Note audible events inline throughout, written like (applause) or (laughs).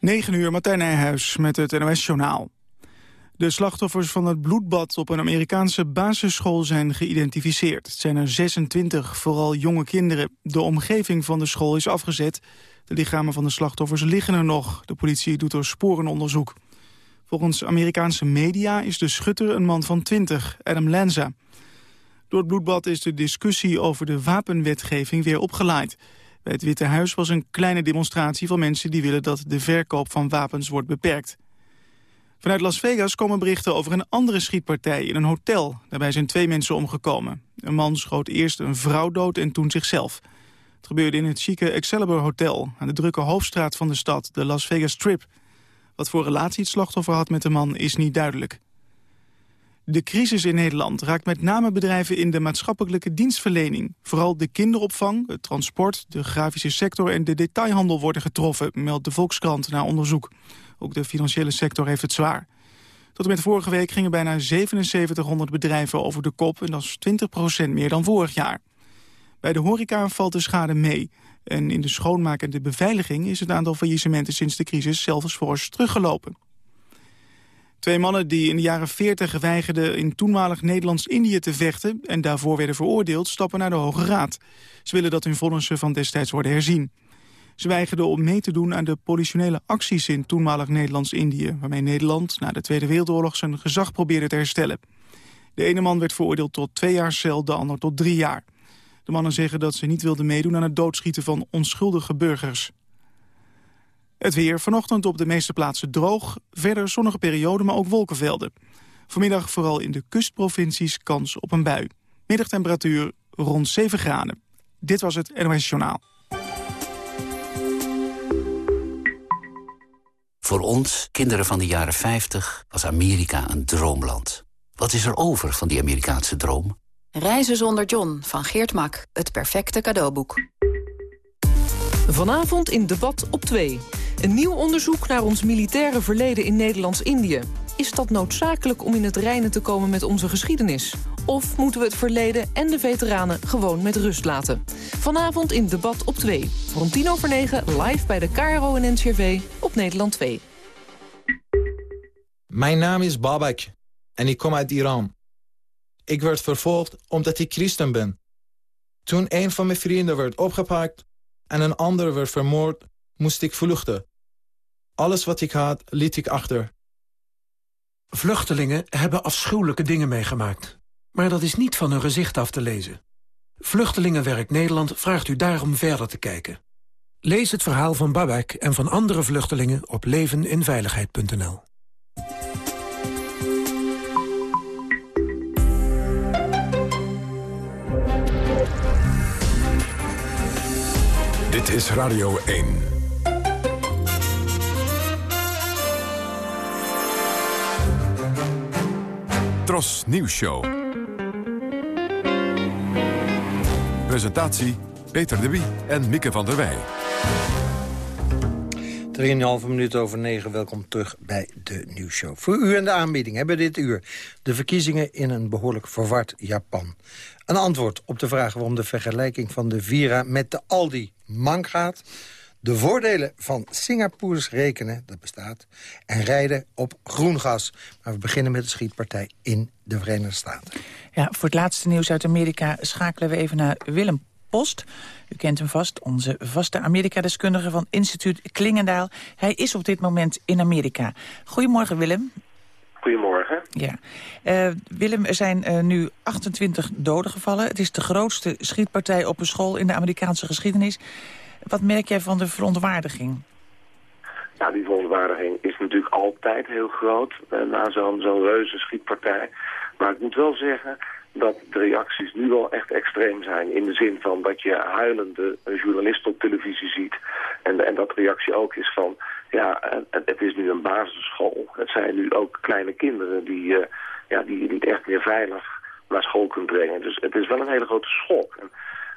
9 uur, Martijn Nijhuis met het NOS-journaal. De slachtoffers van het bloedbad op een Amerikaanse basisschool zijn geïdentificeerd. Het zijn er 26, vooral jonge kinderen. De omgeving van de school is afgezet. De lichamen van de slachtoffers liggen er nog. De politie doet er sporenonderzoek. Volgens Amerikaanse media is de schutter een man van 20, Adam Lanza. Door het bloedbad is de discussie over de wapenwetgeving weer opgeleid. Bij het Witte Huis was een kleine demonstratie van mensen die willen dat de verkoop van wapens wordt beperkt. Vanuit Las Vegas komen berichten over een andere schietpartij in een hotel. Daarbij zijn twee mensen omgekomen. Een man schoot eerst een vrouw dood en toen zichzelf. Het gebeurde in het chique Excalibur Hotel... aan de drukke hoofdstraat van de stad, de Las Vegas Strip. Wat voor relatie het slachtoffer had met de man is niet duidelijk. De crisis in Nederland raakt met name bedrijven in de maatschappelijke dienstverlening. Vooral de kinderopvang, het transport, de grafische sector en de detailhandel worden getroffen, meldt de Volkskrant na onderzoek. Ook de financiële sector heeft het zwaar. Tot en met vorige week gingen bijna 7700 bedrijven over de kop... en dat is 20% meer dan vorig jaar. Bij de horeca valt de schade mee. En in de schoonmaak en de beveiliging is het aantal faillissementen sinds de crisis zelfs fors teruggelopen. Twee mannen die in de jaren 40 weigerden in toenmalig Nederlands-Indië te vechten... en daarvoor werden veroordeeld, stappen naar de Hoge Raad. Ze willen dat hun vonnissen van destijds worden herzien. Ze weigerden om mee te doen aan de politionele acties in toenmalig Nederlands-Indië... waarmee Nederland na de Tweede Wereldoorlog zijn gezag probeerde te herstellen. De ene man werd veroordeeld tot twee jaar cel, de ander tot drie jaar. De mannen zeggen dat ze niet wilden meedoen aan het doodschieten van onschuldige burgers. Het weer vanochtend op de meeste plaatsen droog. Verder zonnige periode, maar ook wolkenvelden. Vanmiddag vooral in de kustprovincies kans op een bui. Middagtemperatuur rond 7 graden. Dit was het NOS Journaal. Voor ons, kinderen van de jaren 50, was Amerika een droomland. Wat is er over van die Amerikaanse droom? Reizen zonder John van Geert Mak. Het perfecte cadeauboek. Vanavond in debat op 2. Een nieuw onderzoek naar ons militaire verleden in Nederlands-Indië. Is dat noodzakelijk om in het reinen te komen met onze geschiedenis? Of moeten we het verleden en de veteranen gewoon met rust laten? Vanavond in debat op 2. Rond 10 over 9 live bij de KRO en NCRV op Nederland 2. Mijn naam is Babak en ik kom uit Iran. Ik werd vervolgd omdat ik christen ben. Toen een van mijn vrienden werd opgepakt en een ander werd vermoord, moest ik vluchten. Alles wat ik had, liet ik achter. Vluchtelingen hebben afschuwelijke dingen meegemaakt. Maar dat is niet van hun gezicht af te lezen. Vluchtelingenwerk Nederland vraagt u daarom verder te kijken. Lees het verhaal van Babak en van andere vluchtelingen op leveninveiligheid.nl. Dit is Radio 1. Tros Nieuws Show. Presentatie Peter de Wie en Mieke van der Wij. 3,5 minuten over 9, welkom terug bij de nieuwsshow. Voor u en de aanbieding hebben dit uur de verkiezingen in een behoorlijk verward Japan. Een antwoord op de vraag waarom de vergelijking van de Vira met de Aldi mank gaat. De voordelen van Singapore's rekenen, dat bestaat, en rijden op groen gas. Maar we beginnen met de schietpartij in de Verenigde Staten. Ja, voor het laatste nieuws uit Amerika schakelen we even naar Willem Post. U kent hem vast, onze vaste Amerika-deskundige van instituut Klingendaal. Hij is op dit moment in Amerika. Goedemorgen Willem. Goedemorgen. Ja. Uh, Willem, er zijn uh, nu 28 doden gevallen. Het is de grootste schietpartij op een school in de Amerikaanse geschiedenis. Wat merk jij van de verontwaardiging? Ja, die verontwaardiging is natuurlijk altijd heel groot uh, na zo'n zo'n reuze schietpartij. Maar ik moet wel zeggen dat de reacties nu wel echt extreem zijn. In de zin van dat je huilende journalisten op televisie ziet. En, en dat reactie ook is van, ja, het, is nu een basisschool. Het zijn nu ook kleine kinderen die, uh, ja, die je niet echt meer veilig naar school kunt brengen. Dus het is wel een hele grote schok. En,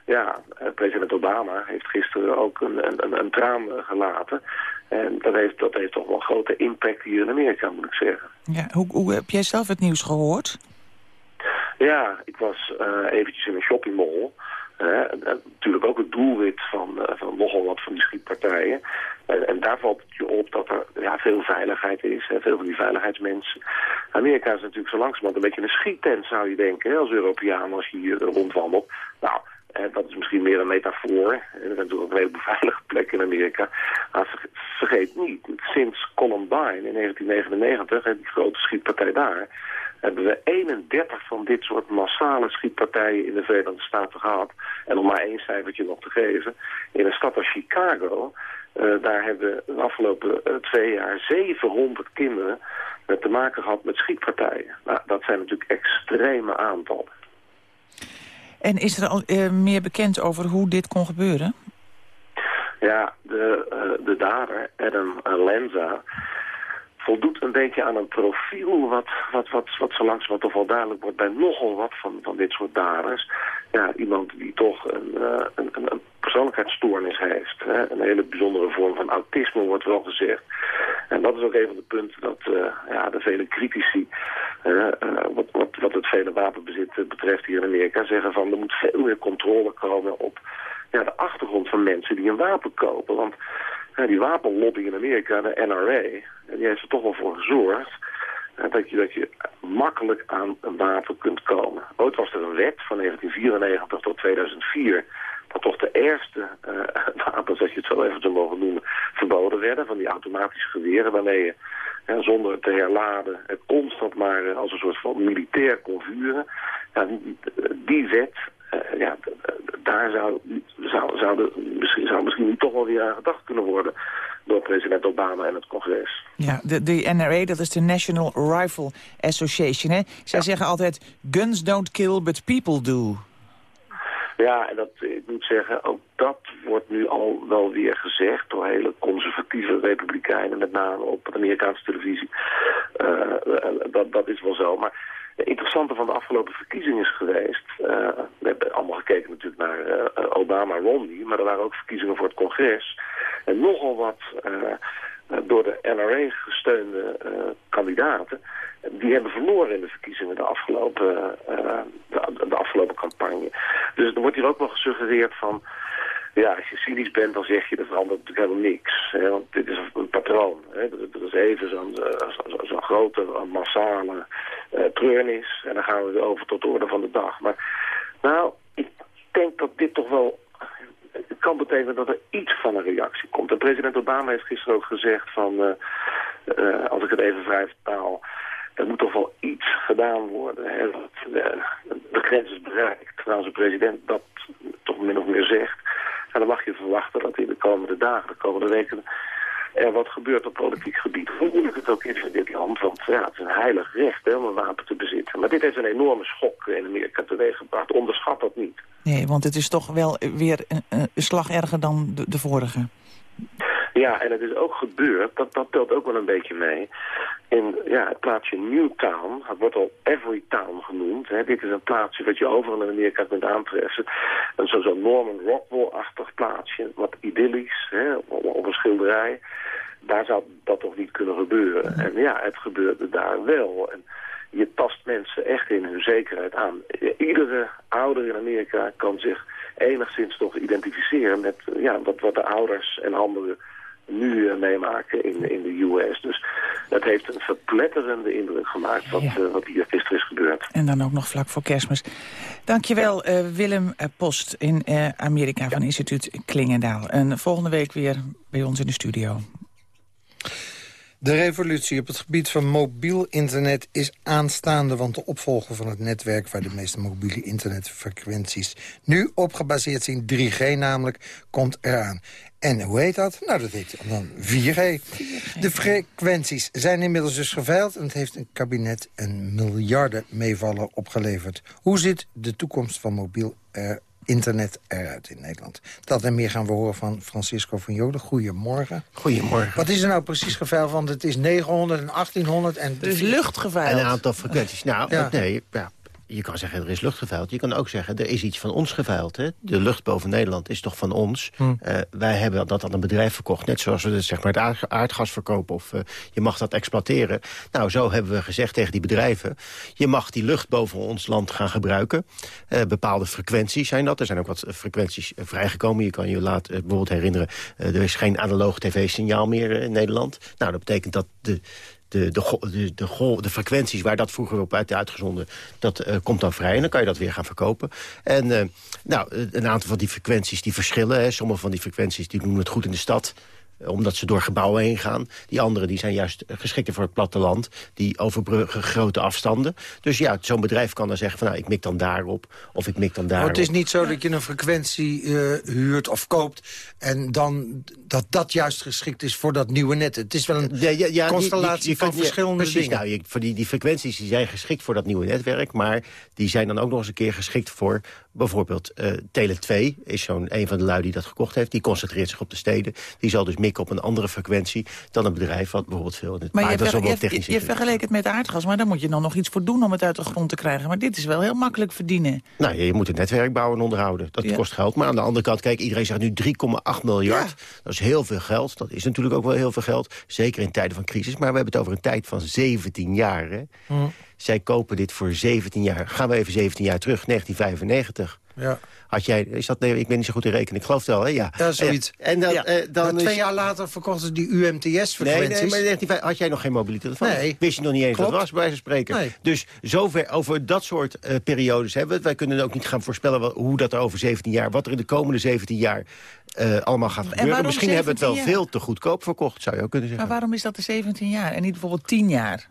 ja, eh, president Obama heeft gisteren ook een, een, een traan gelaten. En dat heeft, dat heeft toch wel een grote impact hier in Amerika, moet ik zeggen. Ja, hoe, hoe heb jij zelf het nieuws gehoord? Ja, ik was uh, eventjes in een shoppingmall. natuurlijk ook het doelwit van, van nogal wat van die schietpartijen. en daar valt het je op dat er ja, veel veiligheid is. Veel van die veiligheidsmensen. Amerika is natuurlijk zo langzamerhand een beetje een schiettent, zou je denken. Als Europeaan, als je hier rondwandelt. Nou, dat is misschien meer een metafoor. Er zijn natuurlijk ook een heleboel (laughs) veilige plekken in Amerika. Maar vergeet niet, sinds Columbine in 1999, die grote schietpartij daar hebben we 31 van dit soort massale schietpartijen in de Verenigde Staten gehad. En om maar één cijfertje nog te geven. In een stad als Chicago, uh, daar hebben de afgelopen uh, twee jaar 700 kinderen uh, te maken gehad met schietpartijen. Nou, dat zijn natuurlijk extreme aantallen. En is er al meer bekend over hoe dit kon gebeuren? Ja, de, de dader, Adam Lenza, voldoet een beetje aan een profiel wat, wat, wat, wat zo langzamerhand toch wel duidelijk wordt bij nogal wat van, van dit soort daders. Ja, iemand die toch een, uh, een, een, persoonlijkheidsstoornis heeft. Hè? Een hele bijzondere vorm van autisme wordt wel gezegd. En dat is ook een van de punten dat uh, ja, de vele critici, uh, wat, wat, wat het vele wapenbezit betreft hier in Amerika, zeggen van er moet veel meer controle komen op ja, de achtergrond van mensen die een wapen kopen. Want die wapenlobby in Amerika, de NRA, die heeft er toch wel voor gezorgd dat, je, dat je makkelijk aan een wapen kunt komen. Ooit was er een wet van 1994 tot 2004 dat toch de eerste uh, (laughs) wapens, als je het zo even zou mogen noemen, verboden werden. Van die automatische geweren waarmee je zonder te herladen constant maar uh, als een soort van militair kon vuren. Ja, die wet uh, ja, daar zou, zou, zou, de, misschien, zou misschien toch wel weer aan gedacht kunnen worden door president Obama en het congres. Ja, de, de NRA, dat is de National Rifle Association. Hè? Zij zeggen altijd, guns don't kill, but people do. Ja, en dat, ik moet zeggen, ook dat wordt nu al wel weer gezegd door hele conservatieve republikeinen, met name op de Amerikaanse televisie. Uh, dat, dat is wel zo, maar interessante van de afgelopen verkiezingen is geweest... Uh, we hebben allemaal gekeken natuurlijk naar uh, Obama-Romney... maar er waren ook verkiezingen voor het congres. En nogal wat uh, door de NRA gesteunde kandidaten... die hebben verloren in de verkiezingen de afgelopen, de, de afgelopen campagne. Dus er wordt hier ook wel gesuggereerd van ja, als je cynisch bent, dan zeg je, er verandert natuurlijk helemaal niks. Hè, want dit is een patroon. Hè. Er is even zo'n zo, zo grote, massale treurnis. En dan gaan we weer over tot de orde van de dag. Maar nou, ik denk dat dit toch wel... Het kan betekenen dat er iets van een reactie komt. En president Obama heeft gisteren ook gezegd van... Uh, uh, als ik het even vrij vertaal... Er moet toch wel iets gedaan worden. De, grens is bereikt. Terwijl onze president dat toch min of meer zegt. En dan mag je verwachten dat in de komende dagen, de komende weken er wat gebeurt op politiek gebied. Hoe moeilijk het ook is in dit land, want ja, het is een heilig recht hè, om een wapen te bezitten. Maar dit heeft een enorme schok in Amerika teweeggebracht. Onderschat dat niet. Nee, want het is toch wel weer een, een slag erger dan de, de vorige. Ja, en het is ook gebeurd, dat, dat telt ook wel een beetje mee, in ja, het plaatsje Newtown, het wordt al Everytown genoemd. Hè. Dit is een plaatsje wat je overal in Amerika kunt aantreffen. Een zo'n zo Norman Rockwell-achtig plaatsje, wat idyllisch, hè, op, een schilderij. Daar zou dat toch niet kunnen gebeuren. En ja, het gebeurde daar wel. En je tast mensen echt in hun zekerheid aan. Iedere ouder in Amerika kan zich enigszins toch identificeren met ja, wat, wat de ouders en anderen nu uh, meemaken in, in de US. Dus dat heeft een verpletterende indruk gemaakt wat, ja. uh, wat hier gisteren is gebeurd. En dan ook nog vlak voor kerstmis. Dankjewel uh, Willem Post in Amerika van instituut Klingendaal. En volgende week weer bij ons in de studio. De revolutie op het gebied van mobiel internet is aanstaande... want de opvolger van het netwerk waar de meeste mobiele internetfrequenties... nu op gebaseerd zijn, 3G namelijk, komt eraan. En hoe heet dat? Nou, dat heet dan 4G. De frequenties zijn inmiddels dus geveild... en het heeft een kabinet een miljarden meevallen opgeleverd. Hoe zit de toekomst van mobiel er internet eruit in Nederland. Dat en meer gaan we horen van Francisco van Joden. Goedemorgen. Goedemorgen. Wat is er nou precies geveild? Want het is 900 en 1800 en... Er geveild. En een aantal frequenties. Nou, ja. nee, ja. Je kan zeggen er is lucht geveild. Je kan ook zeggen er is iets van ons geveild. Hè? De lucht boven Nederland is toch van ons. Hm. Eh, wij hebben dat aan een bedrijf verkocht. Net zoals we het, zeg maar, het aard- aardgas verkopen. Of eh, je mag dat exploiteren. Nou, zo hebben we gezegd tegen die bedrijven. Je mag die lucht boven ons land gaan gebruiken. Eh, bepaalde frequenties zijn dat. Er zijn ook wat frequenties vrijgekomen. Je kan je laat, bijvoorbeeld herinneren... er is geen analoog tv-signaal meer in Nederland. Nou, dat betekent dat de de, de, de, de, frequenties waar dat vroeger op uit uitgezonden... dat eh, komt dan vrij en dan kan je dat weer gaan verkopen. En eh, nou, een aantal van die frequenties die verschillen. Hè. Sommige van die frequenties die doen het goed in de stad omdat ze door gebouwen heen gaan. Die andere die zijn juist eh, geschikter voor het platteland. Die overbruggen grote afstanden. Dus ja, zo'n bedrijf kan dan zeggen van... nou, ik mik dan daarop of ik mik dan Maar daarop. het is niet zo dat je een frequentie eh, huurt of koopt... en dan dat dat juist geschikt is voor dat nieuwe net. Het is wel een Ja, ja, ja, constellatie die- van verschillende precies, dingen. Nou, je, voor die, die frequenties die zijn geschikt voor dat nieuwe netwerk... maar die zijn dan ook nog eens een keer geschikt voor... bijvoorbeeld eh Tele 2 is zo'n een van de lui die dat gekocht heeft. Die concentreert zich op de steden. Die zal dus op een andere frequentie dan een bedrijf... wat bijvoorbeeld veel in het... Maar je, je, je, je vergeleek het met aardgas, maar daar moet je dan nog iets voor doen om het uit de grond te krijgen. Maar dit is wel heel makkelijk verdienen. Nou, je moet een netwerk bouwen en onderhouden. Dat Ja. kost geld. Maar aan de andere kant, kijk, iedereen zegt nu 3,8 miljard. Dat is heel veel geld. Dat is natuurlijk ook wel heel veel geld. Zeker in tijden van crisis. Maar we hebben het over een tijd van 17 jaar. Hè? Hm. Zij kopen dit voor 17 jaar. Gaan we even 17 jaar terug, 1995. Ja. Had jij, is dat, nee, ik ben niet zo goed in rekenen. Ik geloof het wel, hè? Ja, Ja, zoiets. En, dan, Ja. eh, dan twee is- jaar later verkochten ze die UMTS-frequenties. nee, maar in 1995 had jij nog geen mobiliteit Nee. Wist je nog niet eens wat Klopt. was, bij wijze van spreken. Nee. Dus zover over dat soort eh, periodes hebben we het. Wij kunnen ook niet gaan voorspellen wat- hoe dat er over 17 jaar... wat er in de komende 17 jaar eh, allemaal gaat gebeuren. waarom Misschien hebben we het wel 17 jaar? veel te goedkoop verkocht, zou je ook kunnen zeggen. Maar waarom is dat de 17 jaar en niet bijvoorbeeld 10 jaar?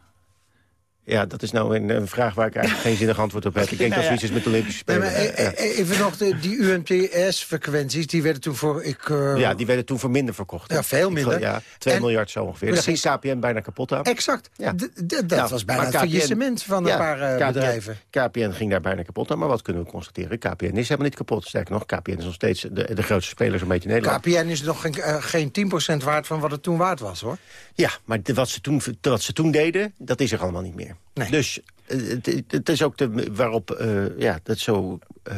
Ja, dat is nou een, een vraag waar ik eigenlijk geen zinnig antwoord op heb. Ik denk Nou dat ja. zoiets is met de Olympische Nee, Spelen. maar, eh, Ja. eh, even nog, de, die UMTS-frequenties, die werden toen voor... Ik, eh, ja, die werden toen voor minder verkocht. Ja, veel minder. Ja, 2 En- miljard zo ongeveer. Daar Precies. ging KPN bijna kapot aan. Exact. Ja. Dat Nou, was bijna maar het KPN faillissement van een paar eh, KPN bedrijven. KPN ging daar bijna kapot aan, maar wat kunnen we constateren? KPN is helemaal niet kapot. Sterker nog, KPN is nog steeds de, de grootste speler zo'n beetje in Nederland. KPN is nog geen, eh, geen 10% waard van wat het toen waard was, hoor. Ja, maar de- wat ze, toen, wat ze toen deden, dat is er allemaal niet meer. Nee. Dus eh, het, het is ook de, waarop eh, ja, dat zo, eh,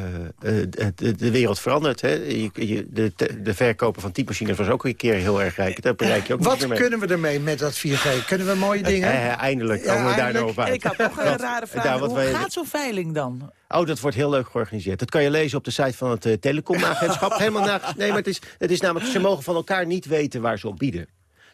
eh, de, de wereld verandert. Hè? Je, je- de, de verkoper van typemachines was ook een keer heel erg rijk. Daar bereik je ook Wat niet meer mee. kunnen we ermee met dat 4G? Kunnen we mooie dingen? Eindelijk Ja, komen we daar nou op uit. Ik had nog een Dat- rare daar vraag. wat Hoe wij- gaat zo'n veiling dan? Oh, dat wordt heel leuk georganiseerd. Dat kan je lezen op de site van het telecomagentschap. (laughs) Helemaal na, nee, maar het is, het is namelijk, ze mogen van elkaar niet weten waar ze op bieden.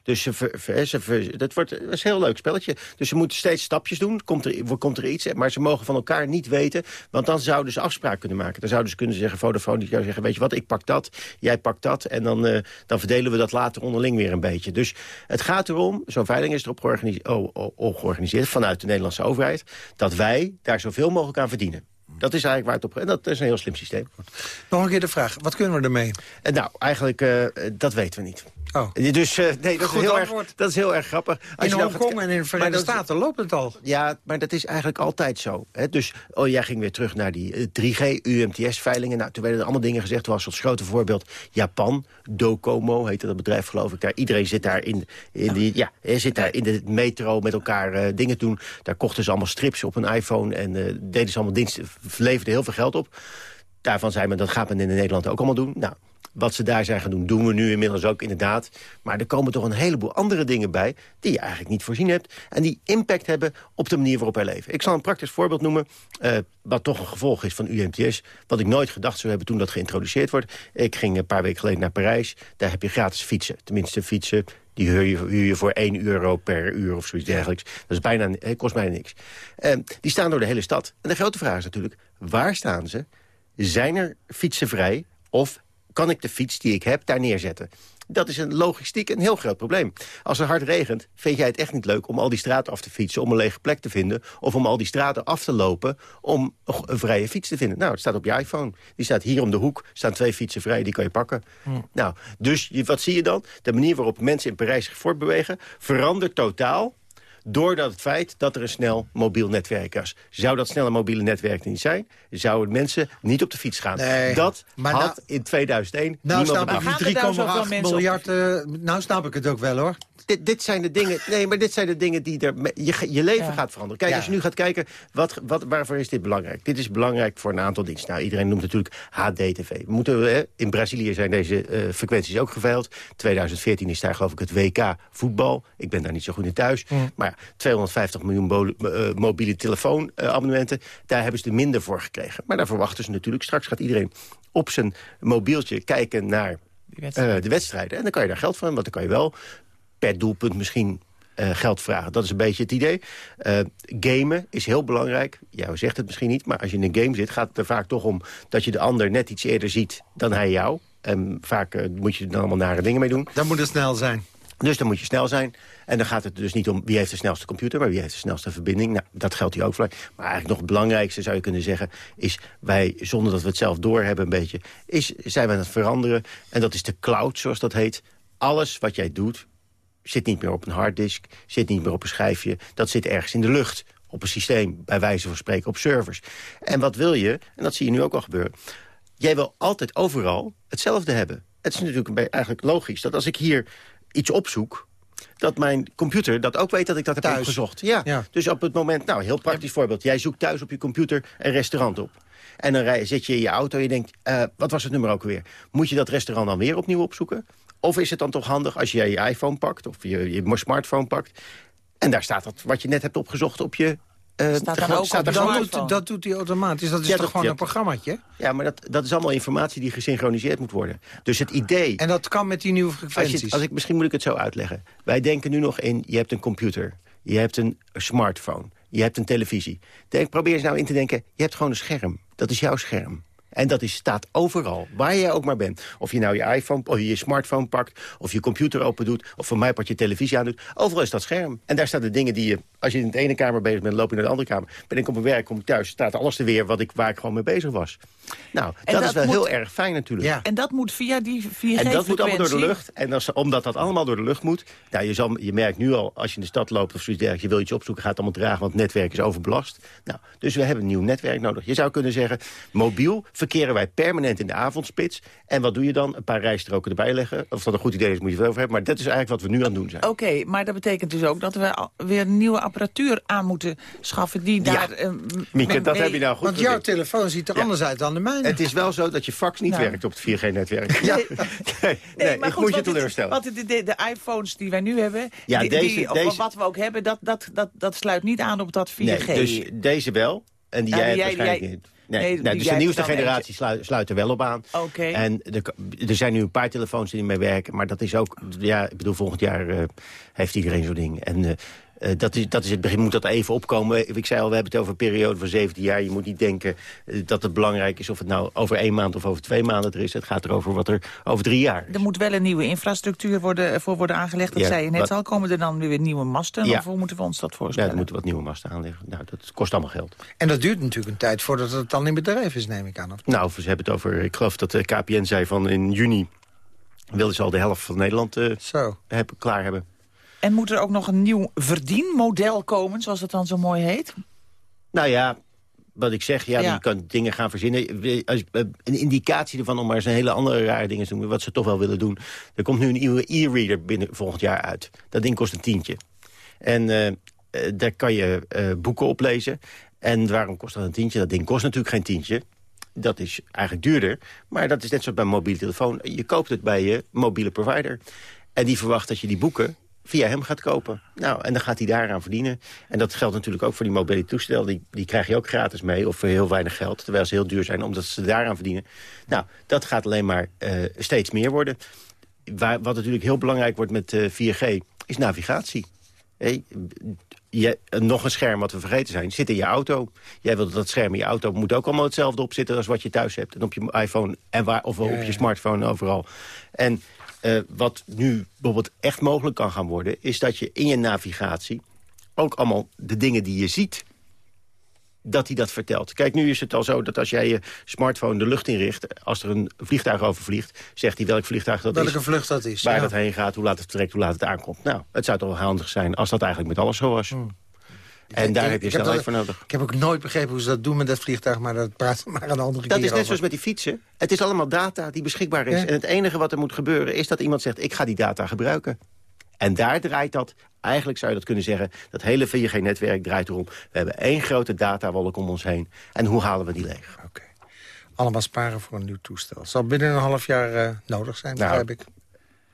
Dus ze, ver- ver- ze ver- dat, wordt, dat is een heel leuk spelletje. Dus ze moeten steeds stapjes doen. Komt er, komt er iets, maar ze mogen van elkaar niet weten. Want dan zouden ze afspraak kunnen maken. Dan zouden ze kunnen zeggen, Vodafone, die zou zeggen... weet je wat, ik pak dat, jij pakt dat... en dan, eh, dan verdelen we dat later onderling weer een beetje. Dus het gaat erom, zo'n veiling is erop georganiseerd, oh, oh, oh, georganiseerd... vanuit de Nederlandse overheid... dat wij daar zoveel mogelijk aan verdienen. Dat is eigenlijk waar het op... En dat is een heel slim systeem. Nog een keer de vraag, wat kunnen we ermee? En nou, eigenlijk, eh, dat weten we niet. Oh. Dus eh, nee, dat is, heel erg, dat is heel erg grappig. Als In gaat Hongkong en in de Verenigde Staten loopt het al. Ja, maar dat is eigenlijk altijd zo. Hè? Dus, oh, jij ging weer terug naar die eh, 3G, UMTS-veilingen. Nou, toen werden er allemaal dingen gezegd. Er was als grote voorbeeld Japan, Docomo heette dat bedrijf, geloof ik. Daar, iedereen zit daar in, in, die, ja, eh, zit daar in de metro met elkaar eh, dingen doen. Daar kochten ze allemaal strips op een iPhone en eh, deden ze allemaal diensten, leverden heel veel geld op. Daarvan zei men, dat gaat men in Nederland ook allemaal doen. Nou, wat ze daar zijn gaan doen, doen we nu inmiddels ook inderdaad. Maar er komen toch een heleboel andere dingen bij... die je eigenlijk niet voorzien hebt... en die impact hebben op de manier waarop wij leven. Ik zal een praktisch voorbeeld noemen... eh, wat toch een gevolg is van UMTS... wat ik nooit gedacht zou hebben toen dat geïntroduceerd wordt. Ik ging een paar weken geleden naar Parijs. Daar heb je gratis fietsen. Tenminste, fietsen die huur je, voor 1 euro per uur of zoiets dergelijks. Dat is bijna, eh, kost bijna niks. Eh, die staan door de hele stad. En de grote vraag is natuurlijk, waar staan ze? Zijn er fietsen vrij? Of kan ik de fiets die ik heb daar neerzetten? Dat is een logistiek een heel groot probleem. Als het hard regent, vind jij het echt niet leuk om al die straten af te fietsen... om een lege plek te vinden, of om al die straten af te lopen... om een vrije fiets te vinden. Nou, het staat op je iPhone. Die staat hier om de hoek, staan twee fietsen vrij, die kan je pakken. Nou, dus wat zie je dan? De manier waarop mensen in Parijs zich voortbewegen... verandert totaal Doordat het feit dat er een snel mobiel netwerk was. Zou dat snelle mobiele netwerk niet zijn... zouden mensen niet op de fiets gaan. Nee, dat maar had nou- in 2001 Nou niemand snap ik bedacht. die Gaan er nou 3,8 zoveel mensen miljard... eh, nou snap ik het ook wel, hoor. Dit, dit zijn de dingen, nee, maar dit zijn de dingen die er, je, je leven Ja. gaat veranderen. Kijk, Ja. als je nu gaat kijken, wat, wat, waarvoor is dit belangrijk? Dit is belangrijk voor een aantal diensten. Nou, iedereen noemt natuurlijk HD-TV. We moeten, hè, in Brazilië zijn deze eh, frequenties ook geveild. 2014 is daar geloof ik het WK voetbal. Ik ben daar niet zo goed in thuis. Maar ja, 250 miljoen eh, mobiele telefoonabonnementen, daar hebben ze er minder voor gekregen. Maar daar verwachten ze natuurlijk, straks gaat iedereen op zijn mobieltje kijken naar wedstrijd. eh, de wedstrijden. En dan kan je daar geld van, want dan kan je wel per doelpunt misschien eh, geld vragen. Dat is een beetje het idee. Eh, gamen is heel belangrijk. Ja, zegt het misschien niet, maar als je in een game zit... gaat het er vaak toch om dat je de ander net iets eerder ziet dan hij jou. En vaak moet je er dan allemaal nare dingen mee doen. Dan moet het snel zijn. Dus dan moet je snel zijn. En dan gaat het dus niet om wie heeft de snelste computer... maar wie heeft de snelste verbinding. Nou, dat geldt hier ook voor. Maar eigenlijk nog het belangrijkste zou je kunnen zeggen... is wij, zonder dat we het zelf doorhebben een beetje... Is, zijn we aan het veranderen. En dat is de cloud, zoals dat heet. Alles wat jij doet zit niet meer op een harddisk... zit niet meer op een schijfje. Dat zit ergens in de lucht. Op een systeem, bij wijze van spreken, op servers. En wat wil je, en dat zie je nu ook al gebeuren... jij wil altijd overal hetzelfde hebben. Het is natuurlijk eigenlijk logisch dat als ik hier iets opzoek dat mijn computer dat ook weet dat ik dat heb Thuis. opgezocht. Ja. Ja. Dus op het moment, nou, heel praktisch voorbeeld. Jij zoekt thuis op je computer een restaurant op. En dan rij, zit je in je auto en je denkt, eh, wat was het nummer ook weer? Moet je dat restaurant dan weer opnieuw opzoeken? Of is het dan toch handig als jij je iPhone pakt of je, je smartphone pakt... en daar staat dat wat je net hebt opgezocht op je... eh, Staat gewoon- ook staat er Dat doet, dat doet hij automatisch. Dat is Ja, toch dat- gewoon ja. een programmaatje? Ja, maar dat, dat is allemaal informatie die gesynchroniseerd moet worden. Dus het idee... En dat kan met die nieuwe Als frequenties. je, als ik, misschien moet ik het zo uitleggen. Wij denken nu nog in, je hebt een computer. Je hebt een smartphone. Je hebt een televisie. Denk, probeer eens nou in te denken, je hebt gewoon een scherm. Dat is jouw scherm. En dat is, staat overal, waar je ook maar bent. Of je nou je iPhone, of je je smartphone pakt... of je computer open doet, of voor mij part je televisie aan doet. Overal is dat scherm. En daar staan de dingen die je... als je in de ene kamer bezig bent, loop je naar de andere kamer. Ben ik op mijn werk, kom ik thuis, staat alles er weer... Wat ik, waar ik gewoon mee bezig was. Nou, En dat, dat is wel moet- heel erg fijn natuurlijk. Ja. En dat moet via die 4G-frequentie? En dat moet allemaal door de lucht. En als, omdat dat allemaal door de lucht moet... Nou, je, zal, je merkt nu al, als je in de stad loopt of zoiets dergelijks... je wil iets opzoeken, gaat het allemaal traag, want het netwerk is overbelast. Nou, dus we hebben een nieuw netwerk nodig. Je zou kunnen zeggen, mobiel verkeren wij permanent in de avondspits. En wat doe je dan? Een paar rijstroken erbij leggen. Of dat een goed idee is, moet je het over hebben. Maar dat is eigenlijk wat we nu aan het doen zijn. Oké, maar dat betekent dus ook dat we weer nieuwe apparatuur aan moeten schaffen... die Ja. daar... eh, Mieke, dat mee- heb je nou goed Want jouw gezien. telefoon ziet er Ja. anders uit dan de mijne. Het is wel zo dat je fax niet Nou. werkt op het 4G-netwerk. Ja. (laughs) Nee, nee, maar (laughs) ik goed, moet je teleurstellen. Wat de, de, de iPhones die wij nu hebben, Ja, die, deze- die- of deze- wat we ook hebben, dat, dat, dat, dat sluit niet aan op dat 4G. Nee, dus deze wel. En die Ja, jij die hebt jij- waarschijnlijk jij- niet. Nee, nee, nee, die dus de nieuwste generatie sluit, sluit er wel op aan. Oké. En er, er zijn nu een paar telefoons die ermee werken. Maar dat is ook... Ja, ik bedoel, volgend jaar eh, heeft iedereen zo'n ding. En eh, eh, dat, is, dat is het begin. Moet dat even opkomen. Ik zei al, we hebben het over een periode van 17 jaar. Je moet niet denken eh, dat het belangrijk is of het nou over één maand of over twee maanden er is. Het gaat erover wat er over drie jaar is. Er moet wel een nieuwe infrastructuur worden, voor worden aangelegd. Dat Ja, zei je net wat- al. Komen er dan weer nieuwe masten? Ja. Of hoe moeten we ons dat Ja, voorstellen? er moeten wat nieuwe masten aanleggen. Nou, dat kost allemaal geld. En dat duurt natuurlijk een tijd voordat het dan in bedrijf is, neem ik aan. Of... Nou, ze hebben het over... Ik geloof dat de KPN zei van in juni... wilden ze al de helft van Nederland eh, Zo. hebben, klaar hebben. En moet er ook nog een nieuw verdienmodel komen, zoals het dan zo mooi heet? Nou ja, wat ik zeg, ja, Ja. je kan dingen gaan verzinnen. Een indicatie ervan om maar eens een hele andere rare dingen te doen... wat ze toch wel willen doen. Er komt nu een nieuwe e-reader binnen volgend jaar uit. Dat ding kost een tientje. En eh, eh, daar kan je eh, boeken op lezen. En waarom kost dat een tientje? Dat ding kost natuurlijk geen tientje. Dat is eigenlijk duurder. Maar dat is net zoals bij een mobiele telefoon. Je koopt het bij je mobiele provider. En die verwacht dat je die boeken via hem gaat kopen. Nou, en dan gaat hij daaraan verdienen. En dat geldt natuurlijk ook voor die mobiele toestel. Die, die krijg je ook gratis mee, of voor heel weinig geld. Terwijl ze heel duur zijn, omdat ze daaraan verdienen. Nou, dat gaat alleen maar eh, steeds meer worden. Waar, wat natuurlijk heel belangrijk wordt met eh, 4G, is navigatie. Hé, je, nog een scherm wat we vergeten zijn, zit in je auto. Jij wilt dat dat scherm in je auto moet ook allemaal hetzelfde op zitten... als wat je thuis hebt. En op je iPhone en waar, of op je smartphone overal. En eh, wat nu bijvoorbeeld echt mogelijk kan gaan worden... is dat je in je navigatie ook allemaal de dingen die je ziet... dat hij dat vertelt. Kijk, nu is het al zo dat als jij je smartphone de lucht inricht... als er een vliegtuig overvliegt, zegt hij welk vliegtuig dat Welke is. Welke vlucht dat is. Waar ja. dat heen gaat, hoe laat het vertrekt, hoe laat het aankomt. Nou, het zou toch wel handig zijn als dat eigenlijk met alles zo was. Hmm. En daar Ik- heb je snelheid dat- voor nodig. Ik heb ook nooit begrepen hoe ze dat doen met dat vliegtuig... maar dat praat (laughs) maar een andere keer Dat is net over. zoals met die fietsen. Het is allemaal data die beschikbaar is. Ja. En het enige wat er moet gebeuren is dat iemand zegt... ik ga die data gebruiken. En daar draait dat, eigenlijk zou je dat kunnen zeggen... dat hele 4G-netwerk draait erom. We hebben één grote datawolk om ons heen. En hoe halen we die leeg? Oké. Allemaal sparen voor een nieuw toestel. Zal binnen een half jaar eh, nodig zijn, Nou, begrijp ik.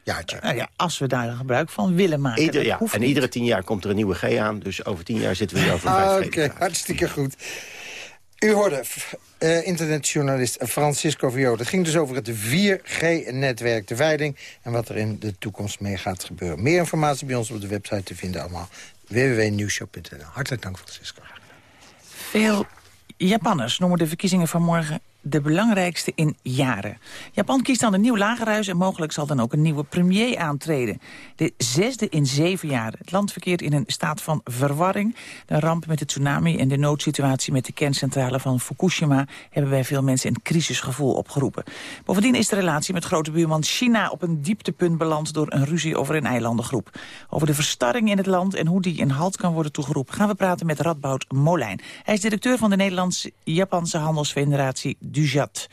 Jaartje. Nou ja, als we daar gebruik van willen maken. Ieder, ja, en niet. iedere tien jaar komt er een nieuwe G aan. Dus over tien jaar zitten we weer over Ah, 5G. Oké, hartstikke goed. U hoorde eh, internetjournalist Francisco Viola. Het ging dus over het 4G-netwerk, de veiling... en wat er in de toekomst mee gaat gebeuren. Meer informatie bij ons op de website te vinden allemaal. www.nieuwshop.nl. Hartelijk dank, Francisco. Veel Japanners noemen de verkiezingen van morgen de belangrijkste in jaren. Japan kiest dan een nieuw lagerhuis en mogelijk zal dan ook een nieuwe premier aantreden. De zesde in zeven jaar. Het land verkeert in een staat van verwarring. De ramp met de tsunami en de noodsituatie met de kerncentrale van Fukushima... hebben bij veel mensen een crisisgevoel opgeroepen. Bovendien is de relatie met grote buurman China op een dieptepunt beland... door een ruzie over een eilandengroep. Over de verstarring in het land en hoe die in halt kan worden toegeroepen... gaan we praten met Radboud Molijn. Hij is directeur van de Nederlands-Japanse Handelsfederatie DUJAT.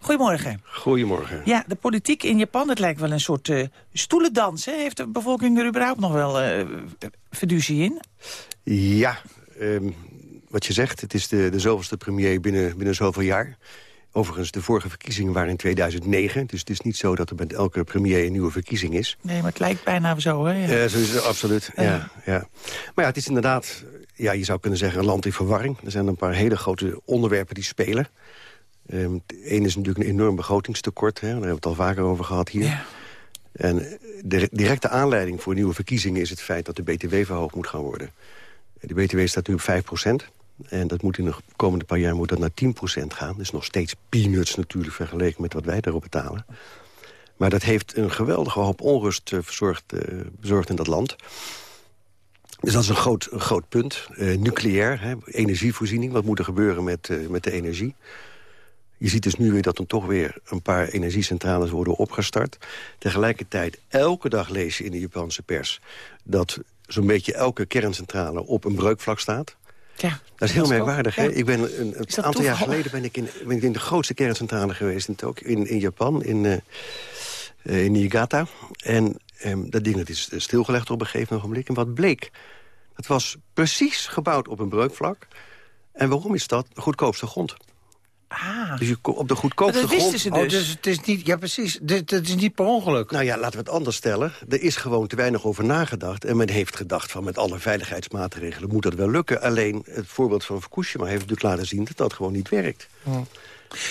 Goedemorgen. Goedemorgen. Ja, de politiek in Japan, het lijkt wel een soort eh, stoelendans. Hè? Heeft de bevolking er überhaupt nog wel eh fiducie in? Ja, ehm, wat je zegt, het is de, de zoveelste premier binnen, binnen zoveel jaar. Overigens, de vorige verkiezingen waren in 2009. Dus het is niet zo dat er met elke premier een nieuwe verkiezing is. Nee, maar het lijkt bijna zo, hè? Ja. Zo is het absoluut, ja, ja. Maar ja, het is inderdaad, ja, je zou kunnen zeggen, een land in verwarring. Er zijn een paar hele grote onderwerpen die spelen. Eén is natuurlijk een enorm begrotingstekort. Hè. Daar hebben we het al vaker over gehad hier. Ja. En de directe aanleiding voor nieuwe verkiezingen... is het feit dat de BTW verhoogd moet gaan worden. De BTW staat nu op 5% En dat moet in de komende paar jaar moet dat naar 10% gaan. Dat is nog steeds peanuts natuurlijk vergeleken met wat wij daarop betalen. Maar dat heeft een geweldige hoop onrust eh, verzorgd, eh, bezorgd in dat land. Dus dat is een groot, een groot punt. Eh, nucleair, hè, energievoorziening. Wat moet er gebeuren met, eh, met de energie? Je ziet dus nu weer dat er toch weer een paar energiecentrales worden opgestart. Tegelijkertijd, elke dag lees je in de Japanse pers... dat zo'n beetje elke kerncentrale op een breukvlak staat. Ja, Dat is heel merkwaardig. hè? Ik ben een, aantal jaar geleden ben ik, in, ben ik in de grootste kerncentrale geweest in, Tokio, in, in Japan, in, eh, eh, in Niigata. En ehm, dat ding dat is stilgelegd op een gegeven ogenblik. En wat bleek? Dat was precies gebouwd op een breukvlak. En waarom is dat? De goedkoopste grond. Ah, Dus je, op de goedkoopste dat wisten grond... ze Oh, dus. dus het is niet... Ja, precies. Dit, het is niet per ongeluk. Nou ja, laten we het anders stellen. Er is gewoon te weinig over nagedacht. En men heeft gedacht van met alle veiligheidsmaatregelen moet dat wel lukken. Alleen het voorbeeld van Fukushima heeft natuurlijk laten zien dat dat gewoon niet werkt.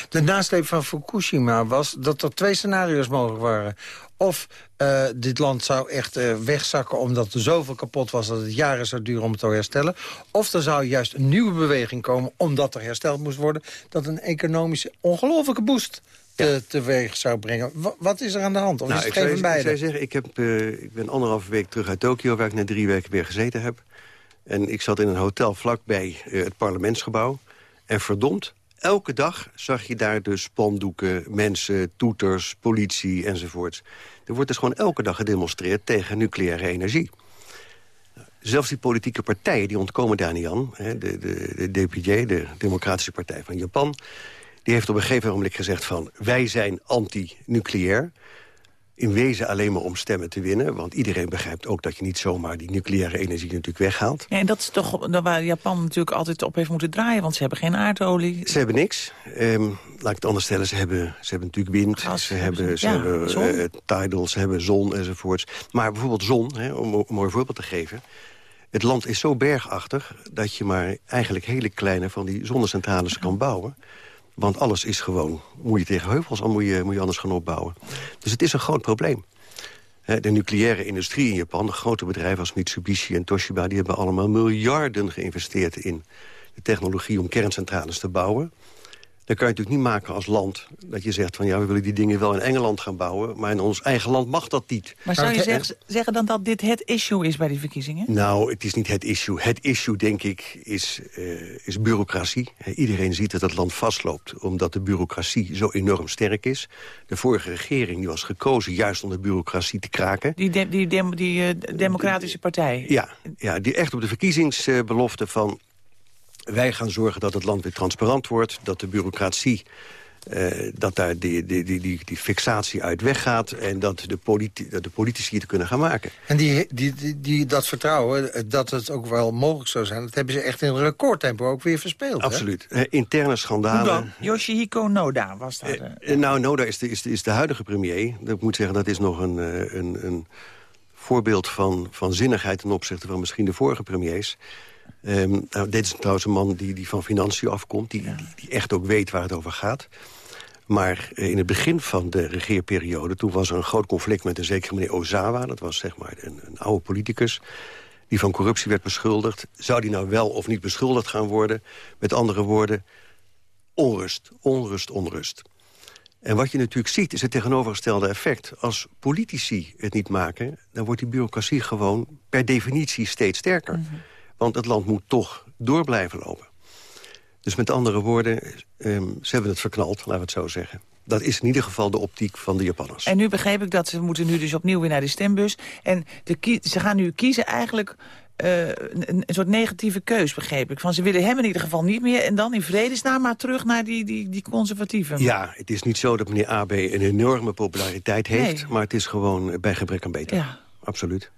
De nasleep van Fukushima was dat er twee scenario's mogelijk waren. Of eh, dit land zou echt eh, wegzakken omdat er zoveel kapot was... dat het jaren zou duren om het te herstellen. Of er zou juist een nieuwe beweging komen omdat er hersteld moest worden... dat een economische ongelofelijke boost te, teweeg zou brengen. Wa- wat is er aan de hand? Of is het ik, geen van ik zou zeggen, ik, heb, eh, ik ben anderhalve week terug uit Tokio... waar ik net drie weken weer gezeten heb. En ik zat in een hotel vlakbij het parlementsgebouw. En verdomd, elke dag zag je daar dus spandoeken, mensen, toeters, politie enzovoorts. Er wordt dus gewoon elke dag gedemonstreerd tegen nucleaire energie. Zelfs die politieke partijen die ontkomen daar niet aan. De, de, de DPJ, de Democratische Partij van Japan... die heeft op een gegeven moment gezegd van... wij zijn anti-nucleair. In wezen alleen maar om stemmen te winnen. Want iedereen begrijpt ook dat je niet zomaar die nucleaire energie natuurlijk weghaalt. Ja, en dat is toch waar Japan natuurlijk altijd op heeft moeten draaien... want ze hebben geen aardolie. Ze hebben niks. Ehm, laat ik het anders stellen. Ze hebben, ze hebben natuurlijk wind. Gas ze hebben ze. Ja, hebben eh, tidal, ze hebben zon enzovoorts. Maar bijvoorbeeld zon, hè, om om een mooi voorbeeld te geven... Het land is zo bergachtig dat je maar eigenlijk hele kleine van die zonnecentrales kan bouwen. Want alles is gewoon, moet je tegen heuvels, al moet je, moet je anders gaan opbouwen. Dus het is een groot probleem. De nucleaire industrie in Japan, de grote bedrijven als Mitsubishi en Toshiba... die hebben allemaal miljarden geïnvesteerd in de technologie om kerncentrales te bouwen. Dan kan je natuurlijk niet maken als land dat je zegt van ja, we willen die dingen wel in Engeland gaan bouwen, maar in ons eigen land mag dat niet. Maar zou je zeg, zeggen dan dat dit het issue is bij die verkiezingen? Nou, het is niet het issue. Het issue, denk ik, is, uh, is bureaucratie. iedereen ziet dat het land vastloopt, omdat de bureaucratie zo enorm sterk is. De vorige regering die was gekozen juist om de bureaucratie te kraken. Die, de, die, dem, die uh, democratische partij? Ja, ja, die echt op de verkiezingsbelofte van wij gaan zorgen dat het land weer transparant wordt... dat de bureaucratie uh, dat daar die, die, die, die, die fixatie uit weggaat... en dat de, politi dat de politici het kunnen gaan maken. En die, die, die, die, dat vertrouwen, eh, dat het ook wel mogelijk zou zijn... dat hebben ze echt in een recordtempo ook weer verspeeld. Absoluut. Hè? interne schandalen. Yoshihiko Noda was dat. Uh, nou, Noda is de, is, de, is de huidige premier. Ik moet zeggen, dat is nog een, een, een voorbeeld van, van zinnigheid... ten opzichte van misschien de vorige premiers... Um, nou, dit is trouwens een man die, die van financiën afkomt... Die, die, die, echt ook weet waar het over gaat. Maar eh, in het begin van de regeerperiode... toen was er een groot conflict met een zekere meneer Ozawa. Dat was zeg maar een, een oude politicus die van corruptie werd beschuldigd. Zou die nou wel of niet beschuldigd gaan worden? Met andere woorden, onrust, onrust, onrust. En wat je natuurlijk ziet is het tegenovergestelde effect. Als politici het niet maken, dan wordt die bureaucratie gewoon per definitie steeds sterker. Mhm. Want het land moet toch door blijven lopen. Dus met andere woorden, um, ze hebben het verknald, laten we het zo zeggen. Dat is in ieder geval de optiek van de Japanners. En nu begreep ik dat ze moeten nu dus opnieuw weer naar de stembus. En de ze gaan nu kiezen eigenlijk uh, een, een, soort negatieve keus, begreep ik. Van ze willen hem in ieder geval niet meer... en dan in vredesnaam maar terug naar die, die, die conservatieven. Ja, het is niet zo dat meneer AB een enorme populariteit heeft... maar het is gewoon bij gebrek aan beter. Ja. Absoluut.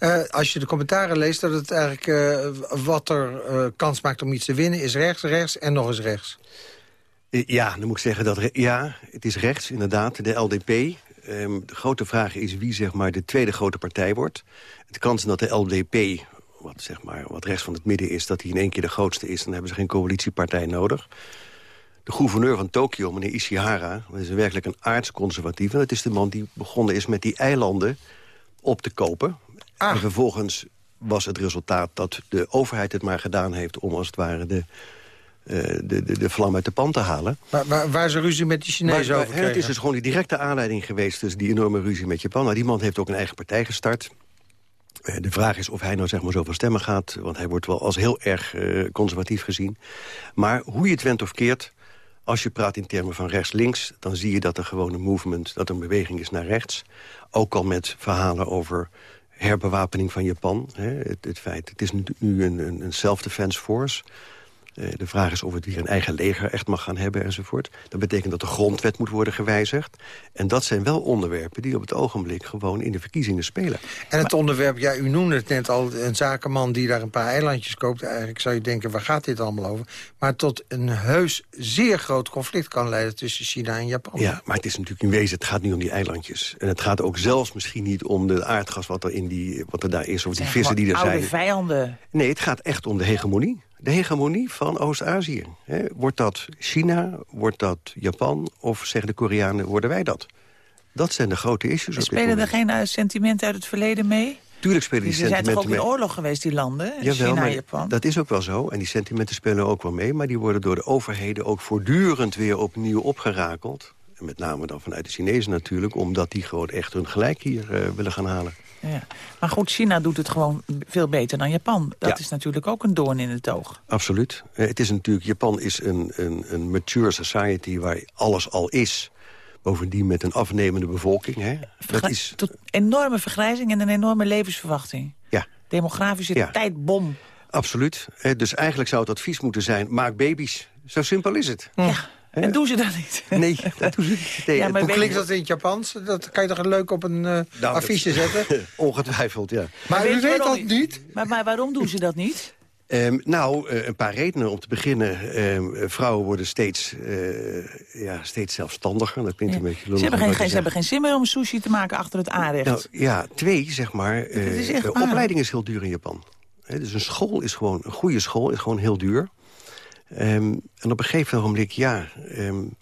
Uh, als je de commentaren leest, dat het eigenlijk uh, wat er uh, kans maakt om iets te winnen... is rechts, rechts en nog eens rechts. Ja, dan moet ik zeggen dat ja, het is rechts, inderdaad. De LDP. Um, de grote vraag is wie zeg maar, de tweede grote partij wordt. De kans dat de LDP, wat, zeg maar, wat rechts van het midden is... dat hij in één keer de grootste is, dan hebben ze geen coalitiepartij nodig. De gouverneur van Tokio, meneer Ishihara, is werkelijk een aardsconservatief. En dat is de man die begonnen is met die eilanden op te kopen. Ah. En vervolgens was het resultaat dat de overheid het maar gedaan heeft... om als het ware de, uh, de, de, de, vlam uit de pan te halen. Maar, waar, waar is ruzie met die Chinezen over Het is dus gewoon die directe aanleiding geweest... dus die enorme ruzie met Japan. Nou, die man heeft ook een eigen partij gestart. Uh, de vraag is of hij nou zeg maar zoveel stemmen gaat... want hij wordt wel als heel erg uh, conservatief gezien. Maar hoe je het went of keert... Als je praat in termen van rechts-links, dan zie je dat er gewoon een movement, dat er een beweging is naar rechts. Ook al met verhalen over herbewapening van Japan. Hè, het, het, feit, het is nu een, een, self-defense force. Uh, de vraag is of het weer een eigen leger echt mag gaan hebben enzovoort. Dat betekent dat de grondwet moet worden gewijzigd. En dat zijn wel onderwerpen die op het ogenblik gewoon in de verkiezingen spelen. En het onderwerp, ja, u noemde het net al, een zakenman die daar een paar eilandjes koopt. Eigenlijk zou je denken, waar gaat dit allemaal over? Maar tot een heus zeer groot conflict kan leiden tussen China en Japan. Ja, maar het is natuurlijk in wezen, het gaat niet om die eilandjes. En het gaat ook zelfs misschien niet om de aardgas wat er, in die, wat er daar is, of die vissen die er zijn. oude vijanden. Nee, het gaat echt om de hegemonie de hegemonie van Oost-Azië. Wordt dat China, wordt dat Japan of zeggen de Koreanen, worden wij dat? Dat zijn de grote issues. Spelen er geen uh, sentimenten uit het verleden mee? Tuurlijk spelen die, die sentimenten mee. Ze zijn toch ook in oorlog geweest, die landen? China en Japan? Dat is ook wel zo. En die sentimenten spelen ook wel mee. Maar die worden door de overheden ook voortdurend weer opnieuw opgerakeld. En met name dan vanuit de Chinezen natuurlijk. Omdat die gewoon echt hun gelijk hier uh, willen gaan halen. Ja. Maar goed, China doet het gewoon veel beter dan Japan. Dat is natuurlijk ook een doorn in het oog. Absoluut. Het is natuurlijk, Japan is een, een, een mature society waar alles al is. Bovendien met een afnemende bevolking. Hè. dat is... Tot enorme vergrijzing en een enorme levensverwachting. Ja. Demografische ja. tijdbom. Absoluut. Dus eigenlijk zou het advies moeten zijn, maak baby's. Zo simpel is het. Ja. En doen ze dat niet? (laughs) Nee, dat doen ze niet. Nee, ja, Hoe klinkt dat in het Japans? Dat kan je toch leuk op een uh, affiche zetten? (laughs) Ongetwijfeld, ja. Maar, maar u weet dat niet? Maar, maar waarom doen ze dat niet? Um, nou, uh, een paar redenen. Om te beginnen, um, vrouwen worden steeds, uh, ja, steeds zelfstandiger. Dat klinkt ja. een beetje lullig. Ze hebben, geen, ze hebben geen zin meer om sushi te maken achter het aanrecht. Nou, ja, twee, zeg maar. de opleiding is heel duur in Japan. He, dus een school is gewoon, een goede school is gewoon heel duur. Um, en op een gegeven moment, ja... Um,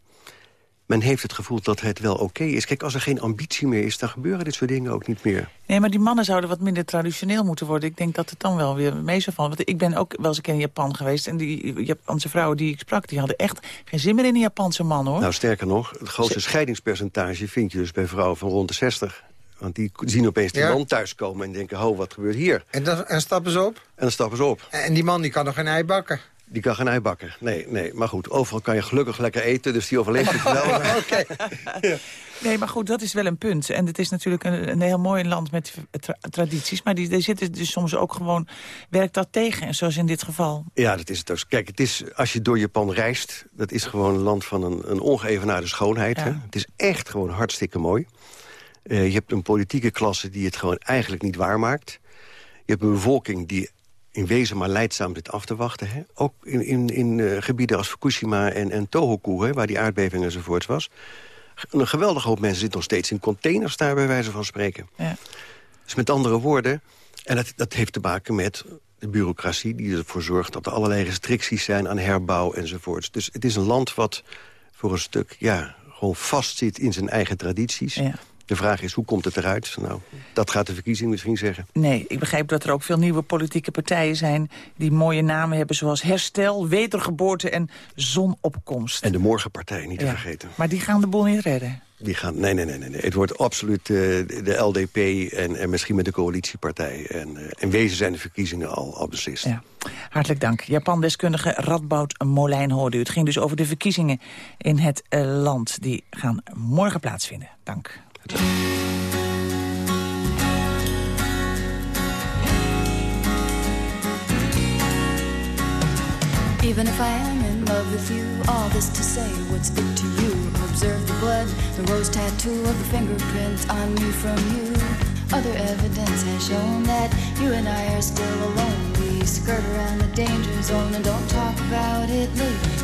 men heeft het gevoel dat het wel oké is. Kijk, als er geen ambitie meer is, dan gebeuren dit soort dingen ook niet meer. Nee, maar die mannen zouden wat minder traditioneel moeten worden. Ik denk dat het dan wel weer mee zou vallen. Want ik ben ook wel eens een keer in Japan geweest... en die Japanse vrouwen die ik sprak, die hadden echt geen zin meer in een Japanse man, hoor. Nou, sterker nog, het grootste scheidingspercentage vind je dus bij vrouwen van rond de 60. Want die zien opeens die Ja. man thuiskomen en denken, ho, wat gebeurt hier? En, dan, en stappen ze op? En dan stappen ze op. En die man die kan nog geen ei bakken. Die kan geen ei bakken. Nee, nee. Maar goed, overal kan je gelukkig lekker eten, dus die overleeft het wel. (laughs) Oké. (laughs) Nee, maar goed, dat is wel een punt. En het is natuurlijk een, een heel mooi land met tra- tradities... maar die, die zitten dus soms ook gewoon... werkt dat tegen, en zoals in dit geval. Ja, dat is het ook. Kijk, het is, als je door Japan reist... dat is gewoon een land van een, een ongeëvenaarde schoonheid. Hè? Het is echt gewoon hartstikke mooi. Eh, je hebt een politieke klasse die het gewoon eigenlijk niet waarmaakt. Je hebt een bevolking die in wezen maar leidzaam zit af te wachten. Hè? Ook in, in, in eh, gebieden als Fukushima en, en Tohoku, hè, waar die aardbeving enzovoorts was. Een geweldige hoop mensen zit nog steeds in containers daar, bij wijze van spreken. Ja. Dus met andere woorden, en dat, dat heeft te maken met de bureaucratie... die ervoor zorgt dat er allerlei restricties zijn aan herbouw enzovoorts. Dus het is een land wat voor een stuk ja, gewoon vastzit in zijn eigen tradities. De vraag is, hoe komt het eruit? Nou, dat gaat de verkiezing misschien zeggen. Nee, ik begrijp dat er ook veel nieuwe politieke partijen zijn... die mooie namen hebben zoals Herstel, Wedergeboorte en Zonopkomst. En de Morgenpartij, niet te vergeten. Maar die gaan de boel niet redden. Die gaan, nee, nee, nee, nee, nee. Het wordt absoluut eh, de LDP en, en misschien met de coalitiepartij. En eh, in wezen zijn de verkiezingen al, al beslist. Ja. Hartelijk dank. Japan-deskundige Radboud Molijn hoorde u. Het ging dus over de verkiezingen in het eh, land. Die gaan morgen plaatsvinden. Dank. Even if I am in love with you, all this to say, what's it to you? Observe the blood, the rose tattoo of the fingerprints on me from you. Other evidence has shown that you and I are still alone. We skirt around the danger zone and don't talk about it later.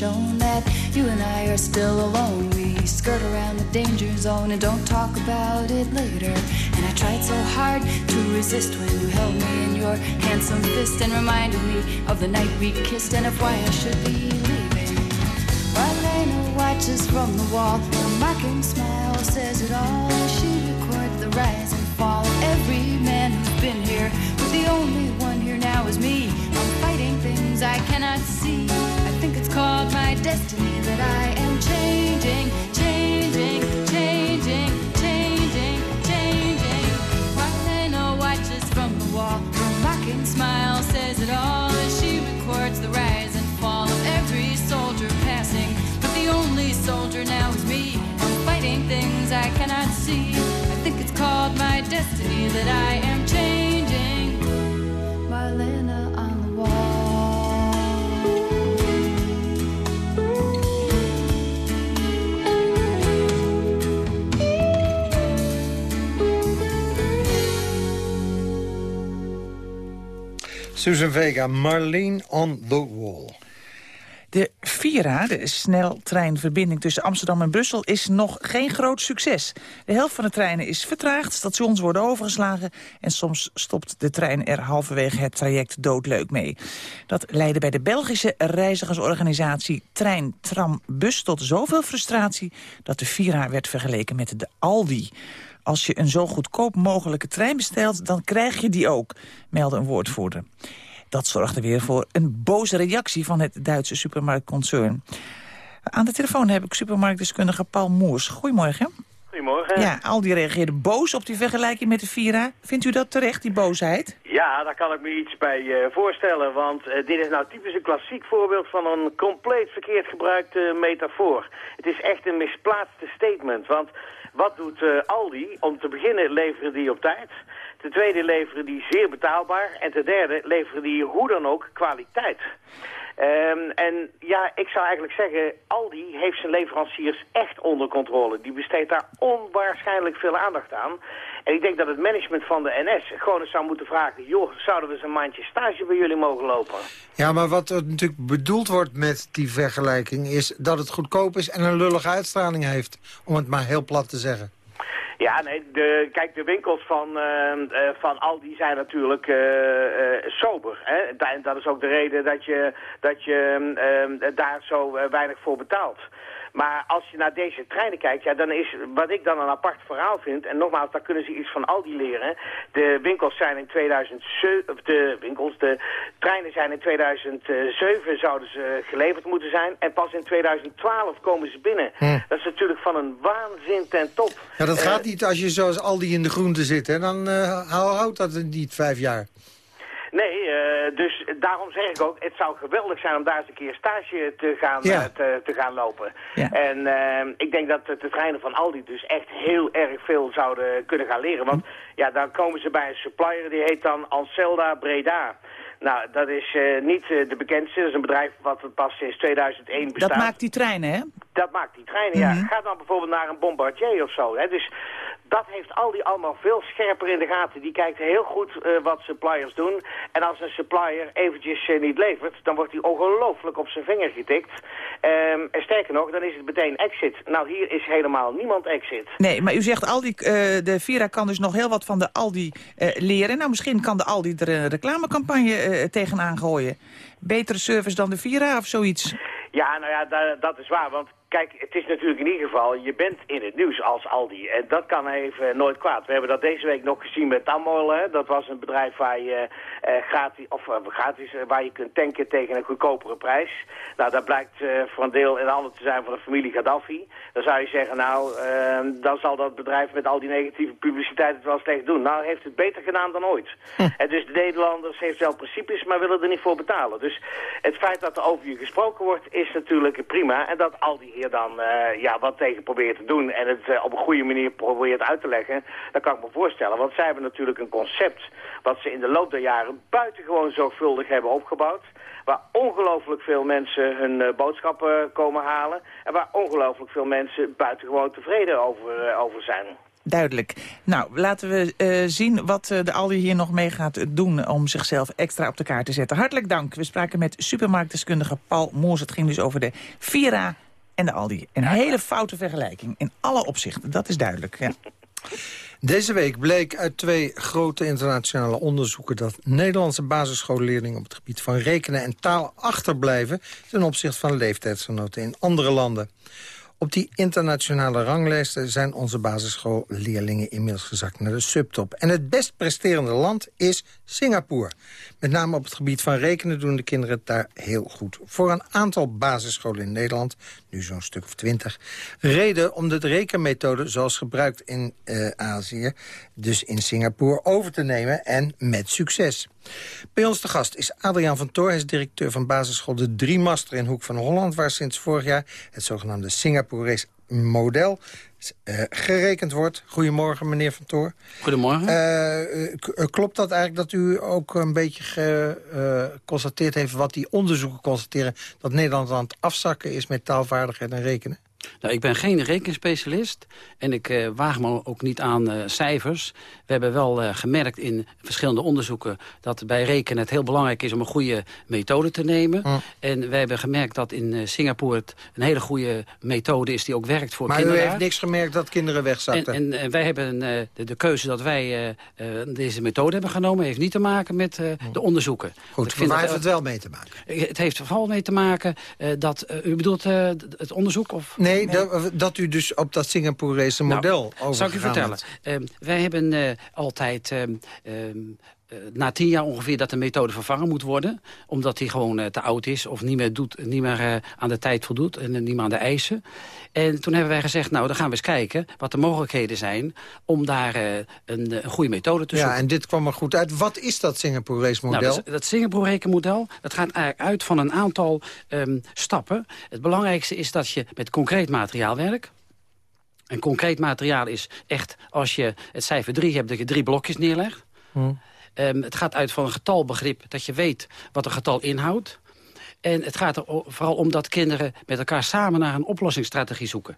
Shown that you and I are still alone. We skirt around the danger zone and don't talk about it later. And I tried so hard to resist when you held me in your handsome fist and reminded me of the night we kissed and of why I should be leaving. Marlena watches from the wall. Her mocking smile says it all. She records the rise and fall of every man who's been here. But the only one here now is me. I'm fighting things I cannot see destiny that I am changing, changing, changing, changing, changing. Wiping her watches from the wall, her mocking smile says it all as she records the rise and fall of every soldier passing. But the only soldier now is me. I'm fighting things I cannot see. I think it's called my destiny that I Susan Vega, Marlene on the Wall. De Vira, de sneltreinverbinding tussen Amsterdam en Brussel, is nog geen groot succes. De helft van de treinen is vertraagd, stations worden overgeslagen... en soms stopt de trein er halverwege het traject doodleuk mee. Dat leidde bij de Belgische reizigersorganisatie Trein Tram Bus tot zoveel frustratie... dat de Vira werd vergeleken met de Aldi. Als je een zo goedkoop mogelijke trein bestelt, dan krijg je die ook, meldde een woordvoerder. Dat zorgde weer voor een boze reactie van het Duitse supermarktconcern. Aan de telefoon heb ik supermarktdeskundige Paul Moers. Goedemorgen. Goedemorgen. Ja, Aldi reageerde boos op die vergelijking met de Vira. Vindt u dat terecht, die boosheid? Ja, daar kan ik me iets bij eh, voorstellen. Want eh, dit is nou typisch een klassiek voorbeeld van een compleet verkeerd gebruikte metafoor. Het is echt een misplaatste statement. Want wat doet eh, Aldi? Om te beginnen leveren die op tijd. Ten tweede leveren die zeer betaalbaar. En ten derde leveren die hoe dan ook kwaliteit. Ehm, en ja, ik zou eigenlijk zeggen, Aldi heeft zijn leveranciers echt onder controle. Die besteedt daar onwaarschijnlijk veel aandacht aan. En ik denk dat het management van de NS gewoon eens zou moeten vragen... joh, zouden we eens een maandje stage bij jullie mogen lopen? Ja, maar wat er natuurlijk bedoeld wordt met die vergelijking... is dat het goedkoop is en een lullige uitstraling heeft. Om het maar heel plat te zeggen. Ja, nee, de, kijk, de winkels van, uh, van Aldi zijn natuurlijk uh, sober. Hè? En dat is ook de reden dat je, dat je ehm, daar zo weinig voor betaalt. Maar als je naar deze treinen kijkt, ja, dan is wat ik dan een apart verhaal vind... en nogmaals, daar kunnen ze iets van Aldi leren. De winkels zijn in 2007... de winkels, de treinen zijn in 2007 zouden ze geleverd moeten zijn... en pas in 2012 komen ze binnen. Hm. Dat is natuurlijk van een waanzin ten top. Ja, dat gaat niet als je zoals Aldi in de groente zit, hè? Dan uh, houdt dat niet vijf jaar. Nee, uh, dus daarom zeg ik ook, het zou geweldig zijn om daar eens een keer stage te gaan, Ja. uh, te, te gaan lopen. Ja. En uh, ik denk dat de treinen van Aldi dus echt heel erg veel zouden kunnen gaan leren. Want ja, dan komen ze bij een supplier, die heet dan Anselda Breda. Nou, dat is uh, niet uh, de bekendste. Dat is een bedrijf wat pas sinds 2001 bestaat. Dat maakt die treinen, hè? Dat maakt die treinen, ja. Ga dan bijvoorbeeld naar een Bombardier of zo. Hè. Dus dat heeft Aldi allemaal veel scherper in de gaten. Die kijkt heel goed uh, wat suppliers doen. En als een supplier eventjes uh, niet levert, dan wordt hij ongelooflijk op zijn vinger getikt. Um, en sterker nog, dan is het meteen exit. Nou, hier is helemaal niemand exit. Nee, maar u zegt Aldi, uh, de Vira kan dus nog heel wat van de Aldi leren. Nou, misschien kan de Aldi er een reclamecampagne tegenaan gooien. Betere service dan de Vira of zoiets? Ja, nou ja, da dat is waar. Want kijk, het is natuurlijk in ieder geval, je bent in het nieuws als Aldi. En dat kan even nooit kwaad. We hebben dat deze week nog gezien met Tammol. Hè. Dat was een bedrijf waar je uh, gratis, of uh, gratis, uh, waar je kunt tanken tegen een goedkopere prijs. Nou, dat blijkt voor een deel in de handen te zijn van de familie Gaddafi. Dan zou je zeggen, nou, ehm, dan zal dat bedrijf met al die negatieve publiciteit het wel slecht doen. Nou, heeft het beter gedaan dan ooit. Hm. En dus de Nederlanders heeft wel principes, maar willen er niet voor betalen. Dus het feit dat er over je gesproken wordt, is natuurlijk prima. En dat Aldi dan uh, ja, wat tegen probeert te doen en het uh, op een goede manier probeert uit te leggen, dat kan ik me voorstellen. Want zij hebben natuurlijk een concept wat ze in de loop der jaren buitengewoon zorgvuldig hebben opgebouwd. Waar ongelooflijk veel mensen hun uh, boodschappen komen halen. En waar ongelooflijk veel mensen buitengewoon tevreden over, over zijn. Duidelijk. Nou, laten we zien wat uh, de Aldi hier nog mee gaat doen... om zichzelf extra op de kaart te zetten. Hartelijk dank. We spraken met supermarktdeskundige Paul Moers. Het ging dus over de Vira en de Aldi. Een hele foute vergelijking in alle opzichten. Dat is duidelijk, ja. (laughs) Deze week bleek uit twee grote internationale onderzoeken... dat Nederlandse basisschoolleerlingen op het gebied van rekenen en taal achterblijven... ten opzichte van leeftijdsgenoten in andere landen. Op die internationale ranglijsten zijn onze basisschoolleerlingen inmiddels gezakt naar de subtop. En het best presterende land is Singapore. Met name op het gebied van rekenen doen de kinderen het daar heel goed. Voor een aantal basisscholen in Nederland, nu zo'n stuk of twintig... reden om de rekenmethode zoals gebruikt in uh, Azië... dus in Singapore over te nemen en met succes. Bij ons te gast is Adriaan van Toor, hij is directeur van basisschool De Driemaster in Hoek van Holland... waar sinds vorig jaar het zogenaamde Singaporees model uh, gerekend wordt. Goedemorgen, meneer Van Toor. Goedemorgen. Uh, klopt dat eigenlijk dat u ook een beetje geconstateerd heeft... wat die onderzoeken constateren... dat Nederland aan het afzakken is met taalvaardigheid en rekenen? Nou, ik ben geen rekenspecialist en ik uh, waag me ook niet aan uh, cijfers. We hebben wel uh, gemerkt in verschillende onderzoeken... dat bij rekenen het heel belangrijk is om een goede methode te nemen. Mm. En we hebben gemerkt dat in Singapore het een hele goede methode is... die ook werkt voor maar kinderen. Maar u heeft niks gemerkt dat kinderen wegzakken? En, en wij hebben de, de, keuze dat wij deze methode hebben genomen... heeft niet te maken met de onderzoeken. Goed, maar waar heeft het wel mee te maken? Het heeft vooral mee te maken dat... u bedoelt het onderzoek? Of? Nee, Nee, dat, dat, u dus op dat Singaporese nou, model nou, Zal ik u vertellen. Uh, wij hebben uh, altijd... Uh, na tien jaar ongeveer dat de methode vervangen moet worden. Omdat die gewoon te oud is of niet meer, doet, niet meer aan de tijd voldoet en niet meer aan de eisen. En toen hebben wij gezegd, nou dan gaan we eens kijken wat de mogelijkheden zijn om daar een, een, goede methode te zoeken. Ja, en dit kwam er goed uit. Wat is dat Singaporese model? Nou, dat, dat Singapore model, dat gaat eigenlijk uit van een aantal um, stappen. Het belangrijkste is dat je met concreet materiaal werkt. En concreet materiaal is echt, als je het cijfer 3 hebt, dat je drie blokjes neerlegt. Hmm. Um, het gaat uit van een getalbegrip, dat je weet wat een getal inhoudt. En het gaat er vooral om dat kinderen met elkaar samen naar een oplossingsstrategie zoeken.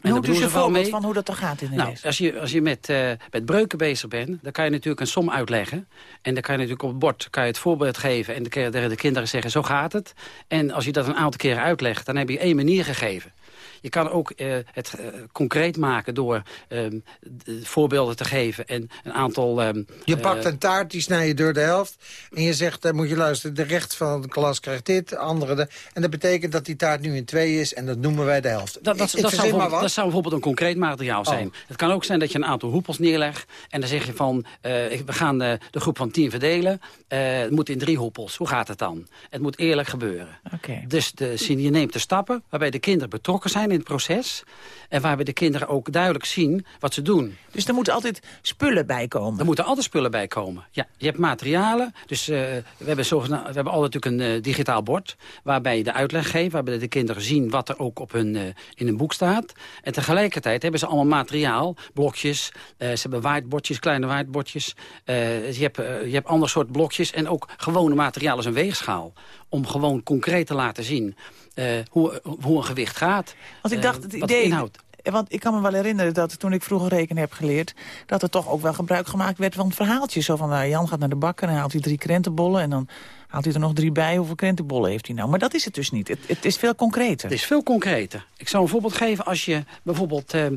En hoe doe je een voorbeeld van hoe dat dan gaat in de nou, Als je, als je met, uh, met breuken bezig bent, dan kan je natuurlijk een som uitleggen. En dan kan je natuurlijk op het bord kan je het voorbeeld geven... en tegen de kinderen zeggen, zo gaat het. En als je dat een aantal keren uitlegt, dan heb je één manier gegeven. Je kan ook uh, het uh, concreet maken door um, voorbeelden te geven en een aantal... Um, je pakt een taart, die snij je door de helft en je zegt, dan moet je luisteren, de recht van de klas krijgt dit, de andere... De, en dat betekent dat die taart nu in twee is en dat noemen wij de helft. Dat, dat, dat, zou, bijvoorbeeld, dat zou bijvoorbeeld een concreet materiaal oh. zijn. Het kan ook zijn dat je een aantal hoepels neerlegt en dan zeg je van, uh, we gaan de, de, groep van tien verdelen. het moet in drie hoepels. Hoe gaat het dan? Het moet eerlijk gebeuren. Okay. Dus de, je neemt de stappen waarbij de kinderen betrokken zijn in het proces. En waarbij de kinderen ook duidelijk zien wat ze doen. Dus er moeten altijd spullen bij komen? Er moeten altijd spullen bij komen. Ja, je hebt materialen. Dus uh, we, hebben we hebben altijd natuurlijk een uh, digitaal bord. Waarbij je de uitleg geeft. Waarbij de kinderen zien wat er ook op hun, uh, in hun boek staat. En tegelijkertijd hebben ze allemaal materiaal. Blokjes. ze hebben whitebordjes, kleine whitebordjes. je, hebt, je hebt ander soort blokjes. En ook gewone materiaal als een weegschaal. Om gewoon concreet te laten zien hoe, hoe een gewicht gaat. Want ik dacht, het idee, want ik kan me wel herinneren dat toen ik vroeger rekenen heb geleerd... dat er toch ook wel gebruik gemaakt werd van verhaaltjes. Zo van, nou, Jan gaat naar de bakker en haalt hij drie krentenbollen... en dan haalt hij er nog drie bij. Hoeveel krentenbollen heeft hij nou? Maar dat is het dus niet. Het, het is veel concreter. Het is veel concreter. Ik zou een voorbeeld geven als je bijvoorbeeld uh, uh,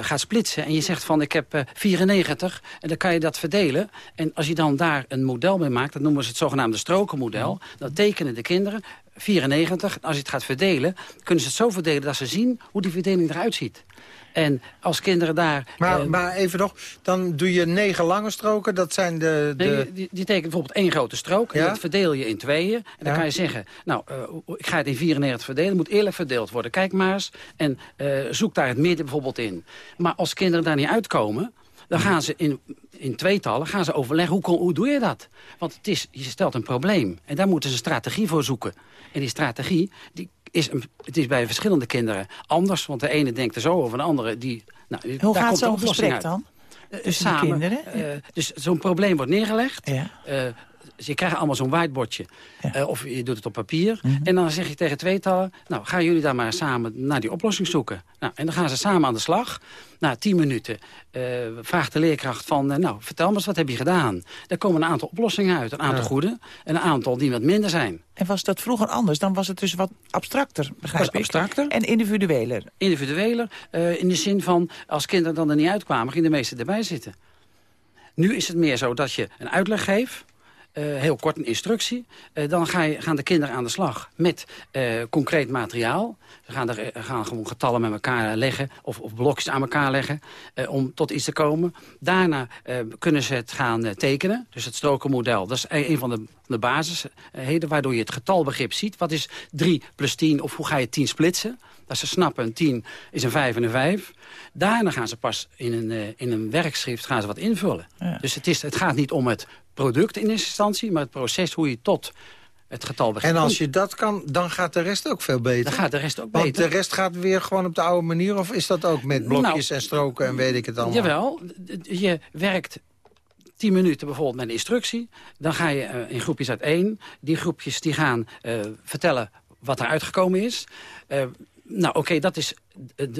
gaat splitsen... en je zegt van, ik heb uh, 94 en dan kan je dat verdelen. En als je dan daar een model mee maakt... dat noemen ze het zogenaamde strokenmodel... dan tekenen de kinderen 94. Als je het gaat verdelen, kunnen ze het zo verdelen dat ze zien hoe die verdeling eruit ziet. En als kinderen daar... Maar, uh, maar even nog, dan doe je negen lange stroken, dat zijn de... de... Nee, die, die tekent bijvoorbeeld één grote strook, ja? en dat verdeel je in tweeën. En dan ja? kan je zeggen, nou, uh, ik ga het in 94 verdelen, het moet eerlijk verdeeld worden. Kijk maar eens en uh, zoek daar het midden bijvoorbeeld in. Maar als kinderen daar niet uitkomen, dan gaan ze in, in tweetallen gaan ze overleggen, hoe, hoe doe je dat? Want het is, je stelt een probleem en daar moeten ze een strategie voor zoeken. En die strategie, die is een, het is bij verschillende kinderen anders. Want de ene denkt er zo over, de andere... Die, nou, Hoe gaat zo'n gesprek dan? Tussen Samen, de kinderen? Uh, dus zo'n probleem wordt neergelegd. Ja. Uh, dus je krijgt allemaal zo'n whiteboardje. Ja. Uh, of je doet het op papier. Mm -hmm. En dan zeg je tegen tweetallen... nou, gaan jullie daar maar samen naar die oplossing zoeken. Nou, en dan gaan ze samen aan de slag. Na tien minuten uh, vraagt de leerkracht van... Uh, nou, vertel me eens, wat heb je gedaan? Er komen een aantal oplossingen uit. Een aantal ja. goede en een aantal die wat minder zijn. En was dat vroeger anders? Dan was het dus wat abstracter, begrijp was abstracter. En individueler? Individueler, in de zin van... als kinderen dan er niet uitkwamen, gingen de meesten erbij zitten. Nu is het meer zo dat je een uitleg geeft... Uh, heel kort een instructie. Uh, dan ga je, gaan de kinderen aan de slag met uh, concreet materiaal. Ze gaan, er, gaan gewoon getallen met elkaar leggen of, of blokjes aan elkaar leggen om tot iets te komen. Daarna kunnen ze het gaan tekenen. Dus het strokenmodel, dat is een van de, de basisheden waardoor je het getalbegrip ziet. Wat is 3 plus 10 of hoe ga je 10 splitsen? Dat ze snappen, een 10 is een 5 en een 5. Daarna gaan ze pas in een, in een werkschrift gaan ze wat invullen. Ja. Dus het, is, het gaat niet om het product in eerste instantie... maar het proces hoe je tot het getal begint. En als je dat kan, dan gaat de rest ook veel beter. Dan gaat de rest ook Want beter. de rest gaat weer gewoon op de oude manier? Of is dat ook met blokjes Nou, en stroken en weet ik het allemaal? Jawel, je werkt 10 minuten bijvoorbeeld met een instructie. Dan ga je eh, in groepjes uit één. Die groepjes die gaan eh, vertellen wat er uitgekomen is. Eh, nou, oké, dat, is,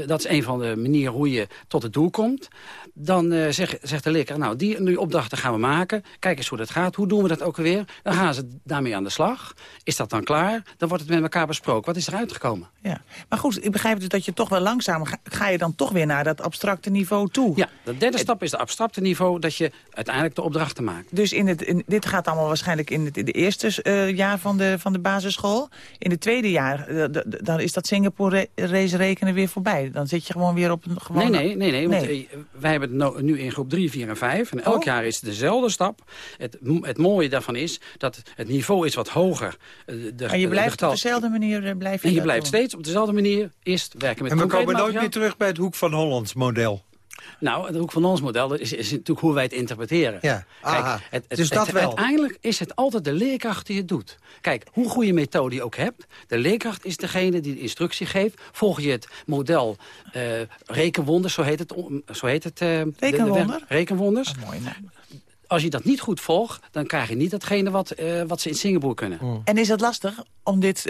dat is een van de manieren hoe je tot het doel komt. Dan eh, zeg, zegt de leerkracht, nou, die, opdrachten gaan we maken. Kijk eens hoe dat gaat. Hoe doen we dat ook alweer? Dan gaan ze daarmee aan de slag. Is dat dan klaar? Dan wordt het met elkaar besproken. Wat is er uitgekomen? Ja. Maar goed, ik begrijp dus dat je toch wel langzaam... Ga, ga je dan toch weer naar dat abstracte niveau toe. Ja, de derde stap is de abstracte niveau... dat je uiteindelijk de opdrachten maakt. Dus in het, in, dit gaat allemaal waarschijnlijk in het, in de eerste eh, jaar van de, van de basisschool. In het tweede jaar, eh, dan is dat Singapore-race rekenen weer voorbij. Dan zit je gewoon weer op een gewone... Nee, nee, nee, nee, want eh, wij hebben het nu in groep 3, 4 en 5. En elk Oh. jaar is het dezelfde stap. Het, het mooie daarvan is dat het niveau is wat hoger. Eh, De, En je de blijft getal- op dezelfde manier eh, blijf je En je blijft doen. steeds op dezelfde manier eerst werken met En we komen nooit meer terug bij het Hoek van Hollands model. Nou, het Hoek van ons model is, is natuurlijk hoe wij het interpreteren. Ja, aha. het, het, Dus dat het- wel. Uiteindelijk is het altijd de leerkracht die het doet. Kijk, hoe goede methode je ook hebt... de leerkracht is degene die de instructie geeft. Volg je het model eh, rekenwonders, zo heet het... Zo heet het eh, de- de- Rekenwonder? rekenwonders. Mooi, nou. Als je dat niet goed volgt, dan krijg je niet datgene wat, eh, wat ze in Singapore kunnen. En is het lastig om dit...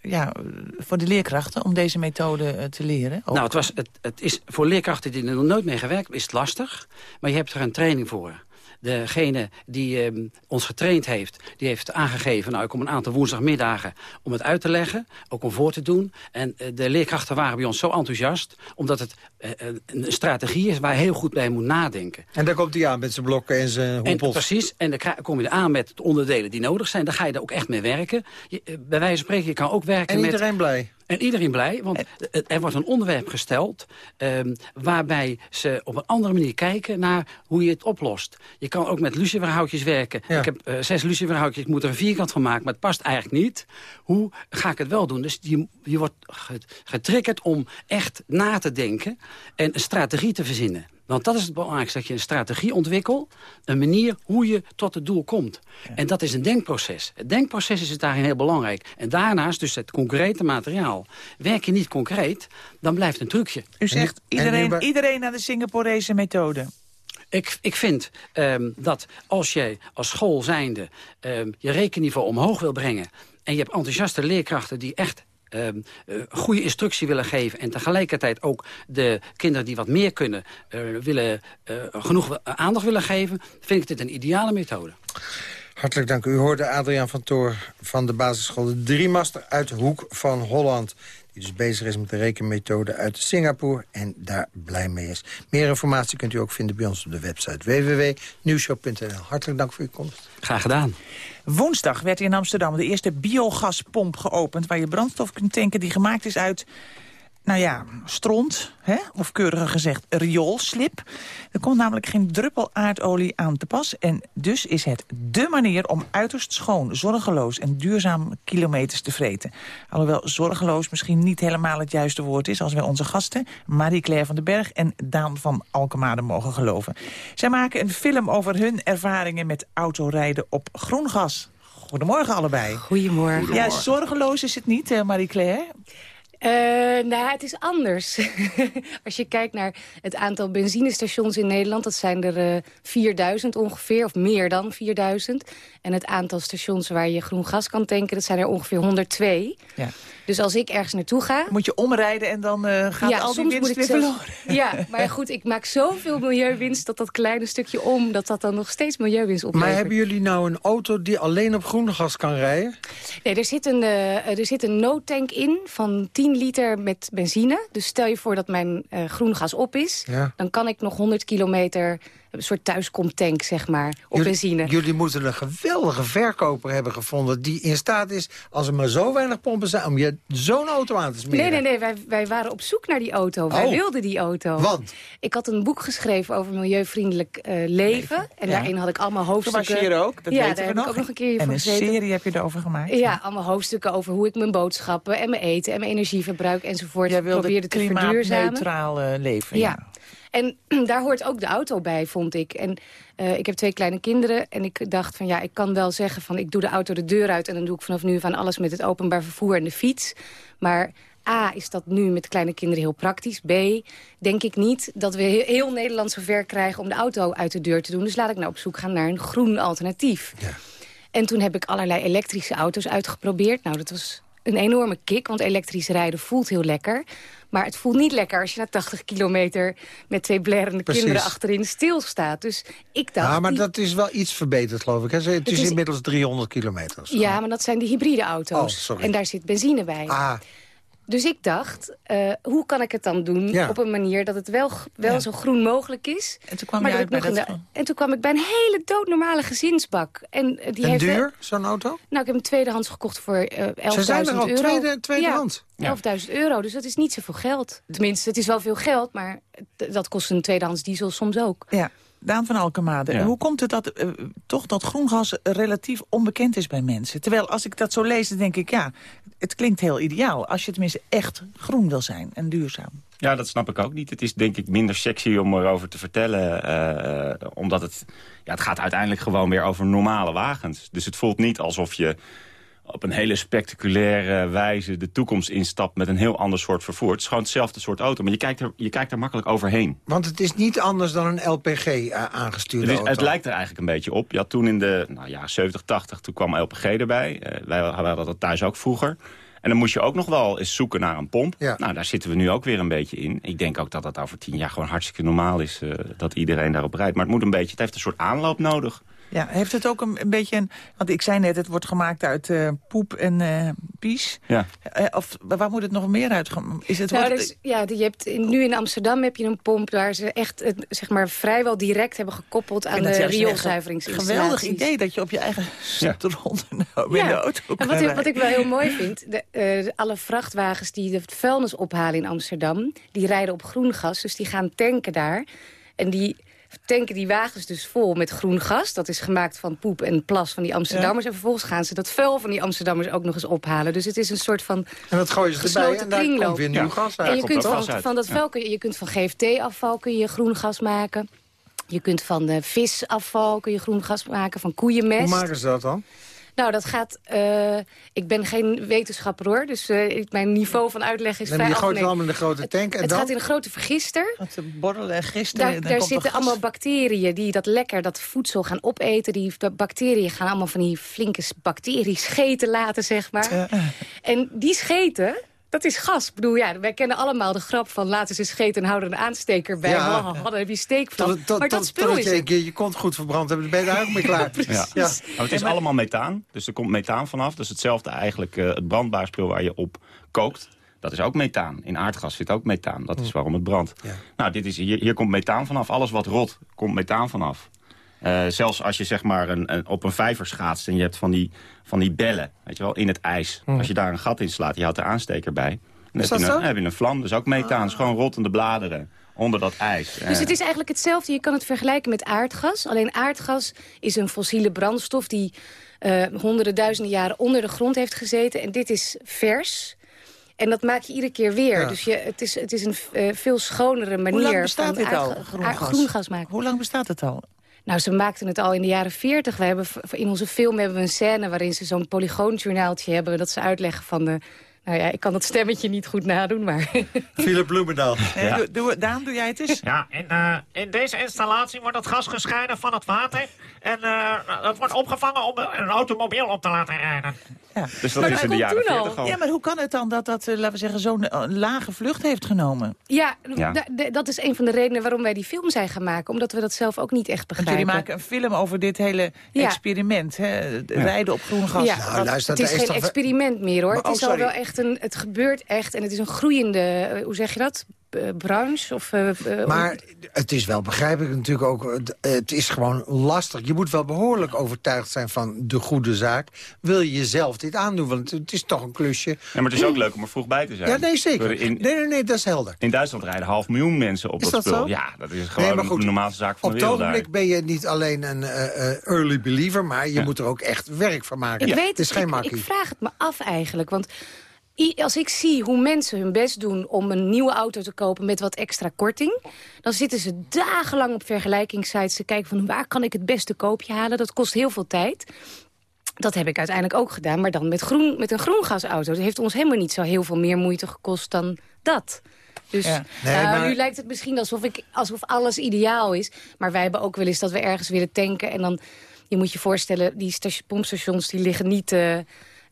ja, voor de leerkrachten om deze methode eh, te leren? Nou, het, was, het, het is voor leerkrachten die er nog nooit mee gewerkt is het lastig. Maar je hebt er een training voor. Degene die ehm, ons getraind heeft, die heeft aangegeven... nou, ik kom een aantal woensdagmiddagen om het uit te leggen, ook om voor te doen. En eh, de leerkrachten waren bij ons zo enthousiast... omdat het eh, een een strategie is waar je heel goed bij moet nadenken. En daar komt hij aan met zijn blokken en zijn En, hoepels. precies, en dan kom je aan met de onderdelen die nodig zijn. Dan ga je er ook echt mee werken. Je, eh, bij wijze van spreken, je kan ook werken En met... iedereen blij. En iedereen blij, want het- er wordt een onderwerp gesteld... ehm, waarbij ze op een andere manier kijken naar hoe je het oplost. Je kan ook met luciferhoutjes werken. Ja. Ik heb eh, zes luciferhoutjes, ik moet er een vierkant van maken... maar het past eigenlijk niet. Hoe ga ik het wel doen? Dus je, je wordt get- getriggerd om echt na te denken... en een strategie te verzinnen. Want dat is het belangrijkste, dat je een strategie ontwikkelt... een manier hoe je tot het doel komt. En dat is een denkproces. Het denkproces is daarin heel belangrijk. En daarnaast dus het concrete materiaal. Werk je niet concreet, dan blijft het een trucje. U zegt iedereen, iedereen naar de Singaporese methode. Ik, ik vind ehm, dat als jij als school zijnde ehm, je rekenniveau omhoog wil brengen... en je hebt enthousiaste leerkrachten die echt ehm, eh, goede instructie willen geven... en tegelijkertijd ook de kinderen die wat meer kunnen... eh, willen, eh, genoeg aandacht willen geven, vind ik dit een ideale methode. Hartelijk dank. U hoorde Adriaan van Toor van de basisschool de Driemaster uit Hoek van Holland. Die dus bezig is met de rekenmethode uit Singapore en daar blij mee is. Meer informatie kunt u ook vinden bij ons op de website www.nieuwshow.nl. Hartelijk dank voor uw komst. Graag gedaan. Woensdag werd in Amsterdam de eerste biogaspomp geopend... waar je brandstof kunt tanken die gemaakt is uit... Nou ja, stront, hè? of keuriger gezegd rioolslip. Er komt namelijk geen druppel aardolie aan te pas. En dus is het dé manier om uiterst schoon, zorgeloos en duurzaam kilometers te vreten. Alhoewel zorgeloos misschien niet helemaal het juiste woord is... als wij onze gasten Marie-Claire van den Berg en Daan van Alkemade mogen geloven. Zij maken een film over hun ervaringen met autorijden op groen gas. Goedemorgen allebei. Goedemorgen. Ja, zorgeloos is het niet, eh, Marie-Claire. Eh, nou, het is anders. (laughs) Als je kijkt naar het aantal benzinestations in Nederland... dat zijn er eh 4000 ongeveer, of meer dan 4000. En het aantal stations waar je groen gas kan tanken... dat zijn er ongeveer 102. Ja. Dus als ik ergens naartoe ga... Moet je omrijden en dan eh, gaat ja, al die soms winst weer verloren. Ja, (laughs) maar goed, ik maak zoveel milieuwinst... dat dat kleine stukje om, dat dat dan nog steeds milieuwinst oplevert. Maar hebben jullie nou een auto die alleen op groen gas kan rijden? Nee, er zit, een, er zit een noodtank in van 10 liter met benzine. Dus stel je voor dat mijn eh groen gas op is. Ja. Dan kan ik nog 100 kilometer, een soort thuiskomtank zeg maar, op Jullie- benzine. Jullie moeten een geweldige verkoper hebben gevonden... die in staat is, als er maar zo weinig pompen zijn... om je zo'n auto aan te smeren. Nee, nee, nee, wij, wij waren op zoek naar die auto. Wij Oh. wilden die auto. Want? Ik had een boek geschreven over milieuvriendelijk eh, leven. En Ja. daarin had ik allemaal hoofdstukken... Thomas ook, dat ja, weten we nog. ik ook nog een keer en een gezeten. serie heb je erover gemaakt. Ja, allemaal hoofdstukken over hoe ik mijn boodschappen en mijn eten en mijn energieverbruik enzovoort Jij wilde probeerde te verduurzamen. klimaatneutraal eh, leven. Ja. En (clears throat) daar hoort ook de auto bij, vond ik. En uh, ik heb twee kleine kinderen en ik dacht van ja, ik kan wel zeggen van ik doe de auto de deur uit en dan doe ik vanaf nu van alles met het openbaar vervoer en de fiets. Maar A, is dat nu met kleine kinderen heel praktisch. B, denk ik niet dat we heel Nederland zover krijgen om de auto uit de deur te doen. Dus laat ik nou op zoek gaan naar een groen alternatief. Ja. En toen heb ik allerlei elektrische auto's uitgeprobeerd. Nou, dat was een enorme kick, want elektrisch rijden voelt heel lekker. Maar het voelt niet lekker als je na 80 kilometer... met twee blerende kinderen achterin stilstaat. Dus ik dacht... Ja, maar dat is wel iets verbeterd, geloof ik. Hè? Het, is, inmiddels 300 kilometer. Ja, maar dat zijn die hybride auto's. Oh, en daar zit benzine bij. Ah. Dus ik dacht, uh, hoe kan ik het dan doen Ja. op een manier dat het wel, wel Ja. zo groen mogelijk is. En toen kwam maar uit bij dat de- En toen kwam ik bij een hele doodnormale gezinsbak. En, eh, die En heeft, duur, zo'n auto? Nou, ik heb hem tweedehands gekocht voor eh 11.000 Ze zijn er al euro. tweede- tweedehands. Ja, 11.000 euro, dus dat is niet zoveel geld. Tenminste, het is wel veel geld, maar dat kost een tweedehands diesel soms ook. Ja, Daan van Alkemade. Ja. Hoe komt het dat eh, toch dat groengas relatief onbekend is bij mensen? Terwijl als ik dat zo lees, dan denk ik, ja, het klinkt heel ideaal. Als je tenminste echt groen wil zijn en duurzaam. Ja, dat snap ik ook niet. Het is denk ik minder sexy om erover te vertellen. eh, omdat het, ja, het gaat uiteindelijk gewoon weer over normale wagens. Dus het voelt niet alsof je op een hele spectaculaire wijze de toekomst instapt met een heel ander soort vervoer. Het is gewoon hetzelfde soort auto, maar je kijkt er, je kijkt er makkelijk overheen. Want het is niet anders dan een LPG eh, auto. het lijkt er eigenlijk een beetje op. Je had toen in de nou, jaren 70, 80, toen kwam LPG erbij. Eh, wij hadden dat thuis ook vroeger. En dan moest je ook nog wel eens zoeken naar een pomp. Nou, daar zitten we nu ook weer een beetje in. Ik denk ook dat dat over tien jaar gewoon hartstikke normaal is... eh, dat iedereen daarop rijdt. Maar het moet een beetje, het heeft een soort aanloop nodig. Ja, heeft het ook een, een beetje een... Want ik zei net, het wordt gemaakt uit eh, poep en eh pies. Ja. Eh, of waar moet het nog meer uit? Is het, Nou, dus, ja, die, je hebt, in- nu in Amsterdam heb je een pomp waar ze echt het, zeg maar, vrijwel direct hebben gekoppeld aan de rioolzuiveringsinstallaties. Geweldig idee dat je op je eigen stront nou, in de auto kan wat, ik, wat ik wel heel mooi vind, de, eh, alle vrachtwagens die het vuilnis ophalen in Amsterdam... die rijden op groen gas, dus die gaan tanken daar. En die tanken die wagens dus vol met groen gas. Dat is gemaakt van poep en plas van die Amsterdammers. En vervolgens gaan ze dat vuil van die Amsterdammers ook nog eens ophalen. Dus het is een soort van En dat gooien ze erbij gesloten en daar kringloop. komt weer nieuw gas uit. En je kunt van, gas uit. van dat vuil kun je, je kunt van GFT-afval kun je groen gas maken. Je kunt van de visafval kun je groen gas maken, van koeienmest. Hoe maken ze dat dan? Nou, dat gaat... eh, ik ben geen wetenschapper hoor, dus eh, ik- mijn niveau van uitleg is vrij je gooit het allemaal in de grote tank en Het dan? gaat in een grote vergister. borrelen en gisteren. Daar, daar zitten allemaal bacteriën die dat lekker, dat voedsel gaan opeten. Die de bacteriën gaan allemaal van die flinke bacteriën scheten laten, zeg maar. En die scheten, dat is gas. Ik bedoel, ja, wij kennen allemaal de grap van laten ze scheten en houden er een aansteker bij. Ja. Ja. dan heb je steekvlam. Tot, tot, maar dat tot, spul is je je kont goed verbrand hebt, dan ben je daar ook mee klaar. (laughs) Ja. Ja. Maar het is allemaal methaan, dus er komt methaan vanaf. Dus hetzelfde eigenlijk, eh, het brandbaar spul waar je op kookt... dat is ook methaan. In aardgas zit ook methaan. Dat is waarom het brandt. Nou, dit is, hier, hier komt methaan vanaf. Alles wat rot, komt methaan vanaf. Eh, zelfs als je zeg maar een, een- op een vijver schaatst... en je hebt van die, van die bellen, weet je wel, in het ijs. Hmm. Als je daar een gat in slaat, je houdt de aansteker bij... dan Is heb je, een, zo? heb je een vlam, dus ook methaan. Is gewoon rottende bladeren onder dat ijs. Dus Eh, het is eigenlijk hetzelfde. Je kan het vergelijken met aardgas. Alleen aardgas is een fossiele brandstof die eh, honderden duizenden jaren onder de grond heeft gezeten. En dit is vers. En dat maak je iedere keer weer. Ja. Dus je, het, is, het is een eh, veel schonere manier Hoe lang bestaat van dit al, groengas maken. Hoe lang bestaat het al? Nou, ze maakten het al in de jaren 40. We hebben, in onze film hebben we een scène waarin ze zo'n polygoonjournaaltje hebben... dat ze uitleggen van de... Nou ja, ik kan dat stemmetje niet goed nadoen, maar... (laughs) Philip Bloemendaal. Nee, doe, doe, Daan, doe jij het eens? Ja, in, eh, in deze installatie wordt het gas gescheiden van het water. En eh dat wordt opgevangen om een automobiel op te laten rijden. Dus dat is in de jaren 40 al. Ja, maar hoe kan het dan dat dat, eh, laten we zeggen, zo'n lage vlucht heeft genomen? Ja, Ja. da- da- dat is een van de redenen waarom wij die film zijn gaan maken. Omdat we dat zelf ook niet echt Want begrijpen. jullie maken een film over dit hele Ja. experiment, hè? Rijden op groen gas. Ja, Nou, luister, het is is geen toch- experiment meer, hoor. Maar- het oh, is al sorry. wel echt een... Het gebeurt echt en het is een groeiende... eh, hoe zeg je dat? B- branche? Of, eh, eh, Maar het is wel begrijpelijk natuurlijk ook. eh, Het is gewoon lastig. Je moet wel behoorlijk overtuigd zijn van de goede zaak. Wil je jezelf dit aandoen? Want het is toch een klusje. Ja, maar het is ook leuk om er vroeg bij te zijn. Ja, nee, zeker. In, Nee, nee, nee, dat is helder. in Duitsland rijden half miljoen mensen op Is dat, dat spul. zo? Ja, dat is gewoon Nee, maar goed, de normaalste zaak van Op de het wereld daar. ogenblik ben je niet alleen een eh, eh, early believer... maar je Ja. moet er ook echt werk van maken. Ik weet het is geen ik, makkie. ik vraag het me af eigenlijk, want Als ik zie hoe mensen hun best doen om een nieuwe auto te kopen met wat extra korting... dan zitten ze dagenlang op vergelijkingssites te kijken van waar kan ik het beste koopje halen. Dat kost heel veel tijd. Dat heb ik uiteindelijk ook gedaan, maar dan met, groen, met een groengasauto. Dat heeft ons helemaal niet zo heel veel meer moeite gekost dan dat. Dus Ja. Nee, nou, maar- nu lijkt het misschien alsof, ik, alsof alles ideaal is. Maar wij hebben ook wel eens dat we ergens willen tanken. En dan, je moet je voorstellen, die station- pompstations die liggen niet... eh,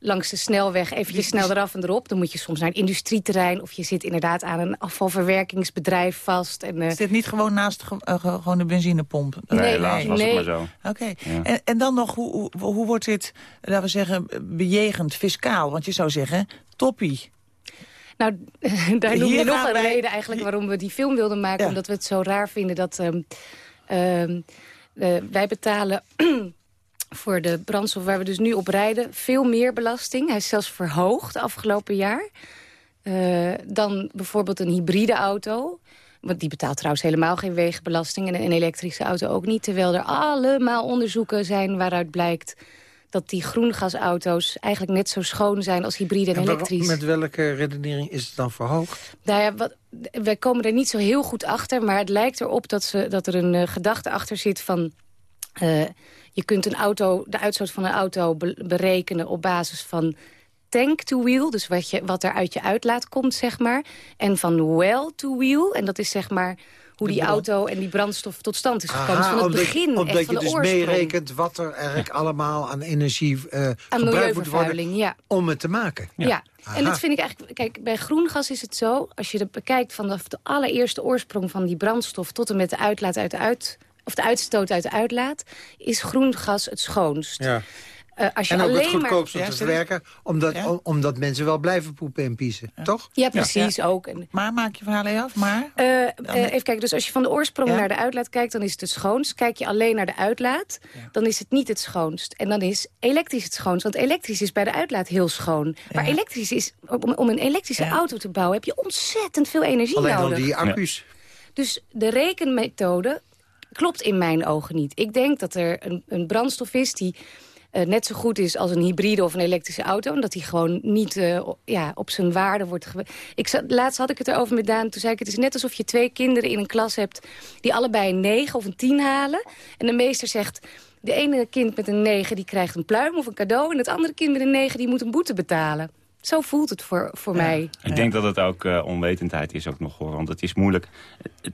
langs de snelweg eventjes snel eraf en erop. Dan moet je soms naar een industrieterrein... of je zit inderdaad aan een afvalverwerkingsbedrijf vast. En, eh, Zit niet gewoon naast ge- ge- gewoon de benzinepomp? Nee, Nee, helaas was het nee. maar zo. Oké. Ja. En, en dan nog, hoe, hoe, hoe wordt dit, laten we zeggen, bejegend, fiscaal? Want je zou zeggen, toppie. Nou, (laughs) daar noem je Hier nog een wij- reden eigenlijk waarom we die film wilden maken. Ja. Omdat we het zo raar vinden dat ehm, ehm, eh, wij betalen voor de brandstof waar we dus nu op rijden veel meer belasting. Hij is zelfs verhoogd afgelopen jaar. Eh, dan bijvoorbeeld een hybride auto. Want die betaalt trouwens helemaal geen wegenbelasting. En een elektrische auto ook niet. Terwijl er allemaal onderzoeken zijn waaruit blijkt dat die groengasauto's eigenlijk net zo schoon zijn als hybride en, En elektrisch. met welke redenering is het dan verhoogd? Nou ja, wat, wij komen er niet zo heel goed achter... maar het lijkt erop dat, ze, dat er een eh, gedachte achter zit van... eh, je kunt een auto, de uitstoot van een auto be- berekenen op basis van tank to wheel, dus wat, je, wat er uit je uitlaat komt, zeg maar. En van well to wheel, en dat is zeg maar hoe die auto en die brandstof tot stand is gekomen. dus van het omdat, begin, omdat echt je van de dus oorsprong. meerekent wat er eigenlijk allemaal aan energie eh Aan gebruikt moet worden ja. om het te maken. Ja, en Aha. dat vind ik eigenlijk... Kijk, bij groengas is het zo... als je het bekijkt vanaf de allereerste oorsprong van die brandstof... tot en met de uitlaat uit de uit... of de uitstoot uit de uitlaat... is groengas het schoonst. Ja. Eh, als je En ook het alleen goedkoopste maar... te verwerken, omdat, om- omdat mensen wel blijven poepen en piezen, toch? Ja, precies, ook. En, Maar maak je verhaal even af, maar... eh, eh, even kijken, dus als je van de oorsprong Ja. naar de uitlaat kijkt... dan is het het schoonst. Kijk je alleen naar de uitlaat, dan is het niet het schoonst. En dan is elektrisch het schoonst. Want elektrisch is bij de uitlaat heel schoon. Maar elektrisch is, om, om een elektrische auto te bouwen... heb je ontzettend veel energie Alleen al nodig. die accu's. Dus de rekenmethode klopt in mijn ogen niet. Ik denk dat er een, een brandstof is die eh, net zo goed is als een hybride of een elektrische auto. En dat die gewoon niet eh, ja, op zijn waarde wordt... ik laatst had ik het erover met Daan. Toen zei ik, het is net alsof je twee kinderen in een klas hebt... die allebei een 9 of een 10 halen. En de meester zegt... De ene kind met een 9 die krijgt een pluim of een cadeau... en het andere kind met een 9 die moet een boete betalen. Zo voelt het voor, voor mij. Ik denk dat het ook eh, onwetendheid is ook nog hoor. Want het is moeilijk.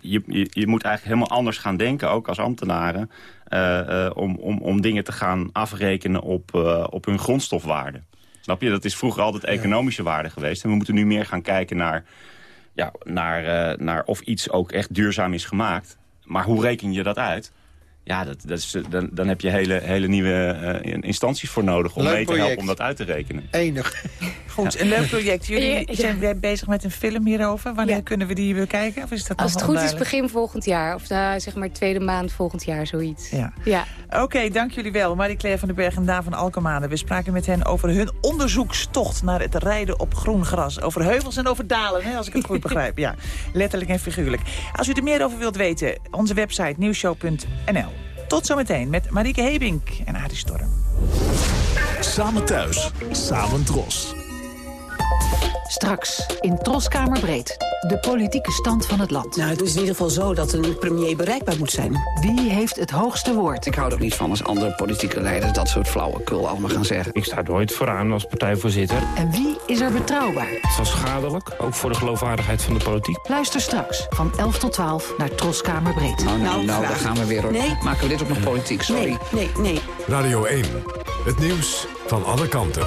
Je, je, je moet eigenlijk helemaal anders gaan denken, ook als ambtenaren... eh, eh, om, om, om dingen te gaan afrekenen op, eh, op hun grondstofwaarde. Snap je? Dat is vroeger altijd economische waarde geweest. En we moeten nu meer gaan kijken naar, ja, naar, eh, naar of iets ook echt duurzaam is gemaakt. Maar hoe reken je dat uit? Ja, dat, dat is, dan, dan heb je hele, hele nieuwe eh, instanties voor nodig om Leuk mee te helpen om dat uit te rekenen. Enig. (laughs) Goed, een leuk project. Jullie Ja, zijn bezig met een film hierover. Wanneer kunnen we die bekijken? Of is dat Als het goed is, begin volgend jaar. Of nou, zeg maar tweede maand volgend jaar, zoiets. Ja. ja. Oké, dank jullie wel. Marie-Claire van den Berg en Daan van Alkemade. We spraken met hen over hun onderzoekstocht naar het rijden op groen gras. Over heuvels en over dalen, hè, als ik het goed (laughs) begrijp. Ja, letterlijk en figuurlijk. Als u er meer over wilt weten, onze website nieuwshow.nl. Tot zometeen met Marieke Hebink en Arie Storm. Samen thuis, samen dros. Straks in Troskamerbreed. De politieke stand van het land. Nou, het is in ieder geval zo dat een premier bereikbaar moet zijn. Wie heeft het hoogste woord? Ik hou er niet van als andere politieke leiders dat soort flauwekul allemaal gaan zeggen. Ik sta nooit vooraan als partijvoorzitter. En wie is er betrouwbaar? Het is schadelijk, ook voor de geloofwaardigheid van de politiek. Luister straks van 11 tot 12 naar Troskamerbreed. Nou, nou, nou, daar graag. gaan we weer. hoor. Nee. Maken we dit ook nog politiek, sorry. Nee, nee, nee. Radio 1. Het nieuws van alle kanten.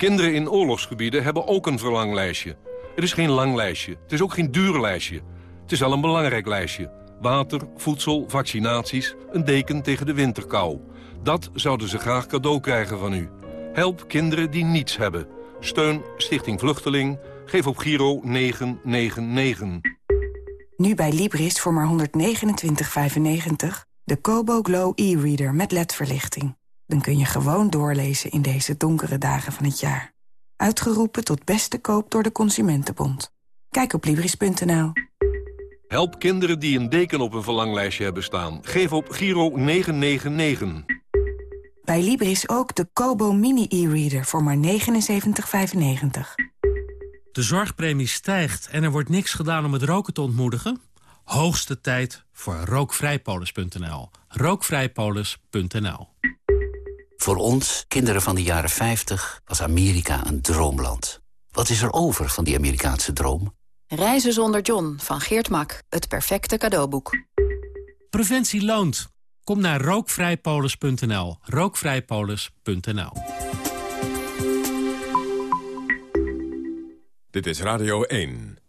Kinderen in oorlogsgebieden hebben ook een verlanglijstje. Het is geen lang lijstje, het is ook geen duur lijstje. Het is wel een belangrijk lijstje. Water, voedsel, vaccinaties, een deken tegen de winterkou. Dat zouden ze graag cadeau krijgen van u. Help kinderen die niets hebben. Steun Stichting Vluchteling. Geef op Giro 999. Nu bij Libris voor maar 129,95 de Kobo Glow e-reader met ledverlichting. Dan kun je gewoon doorlezen in deze donkere dagen van het jaar. Uitgeroepen tot beste koop door de Consumentenbond. Kijk op Libris.nl. Help kinderen die een deken op een verlanglijstje hebben staan. Geef op Giro 999. Bij Libris ook de Kobo Mini e-reader voor maar 79,95. De zorgpremie stijgt en er wordt niks gedaan om het roken te ontmoedigen? Hoogste tijd voor rookvrijpolis.nl. Rookvrijpolis.nl Voor ons, kinderen van de jaren 50, was Amerika een droomland. Wat is er over van die Amerikaanse droom? Reizen zonder John van Geert Mak. Het perfecte cadeauboek. Preventie loont. Kom naar rookvrijpolis.nl. Rookvrijpolis.nl Dit is Radio 1.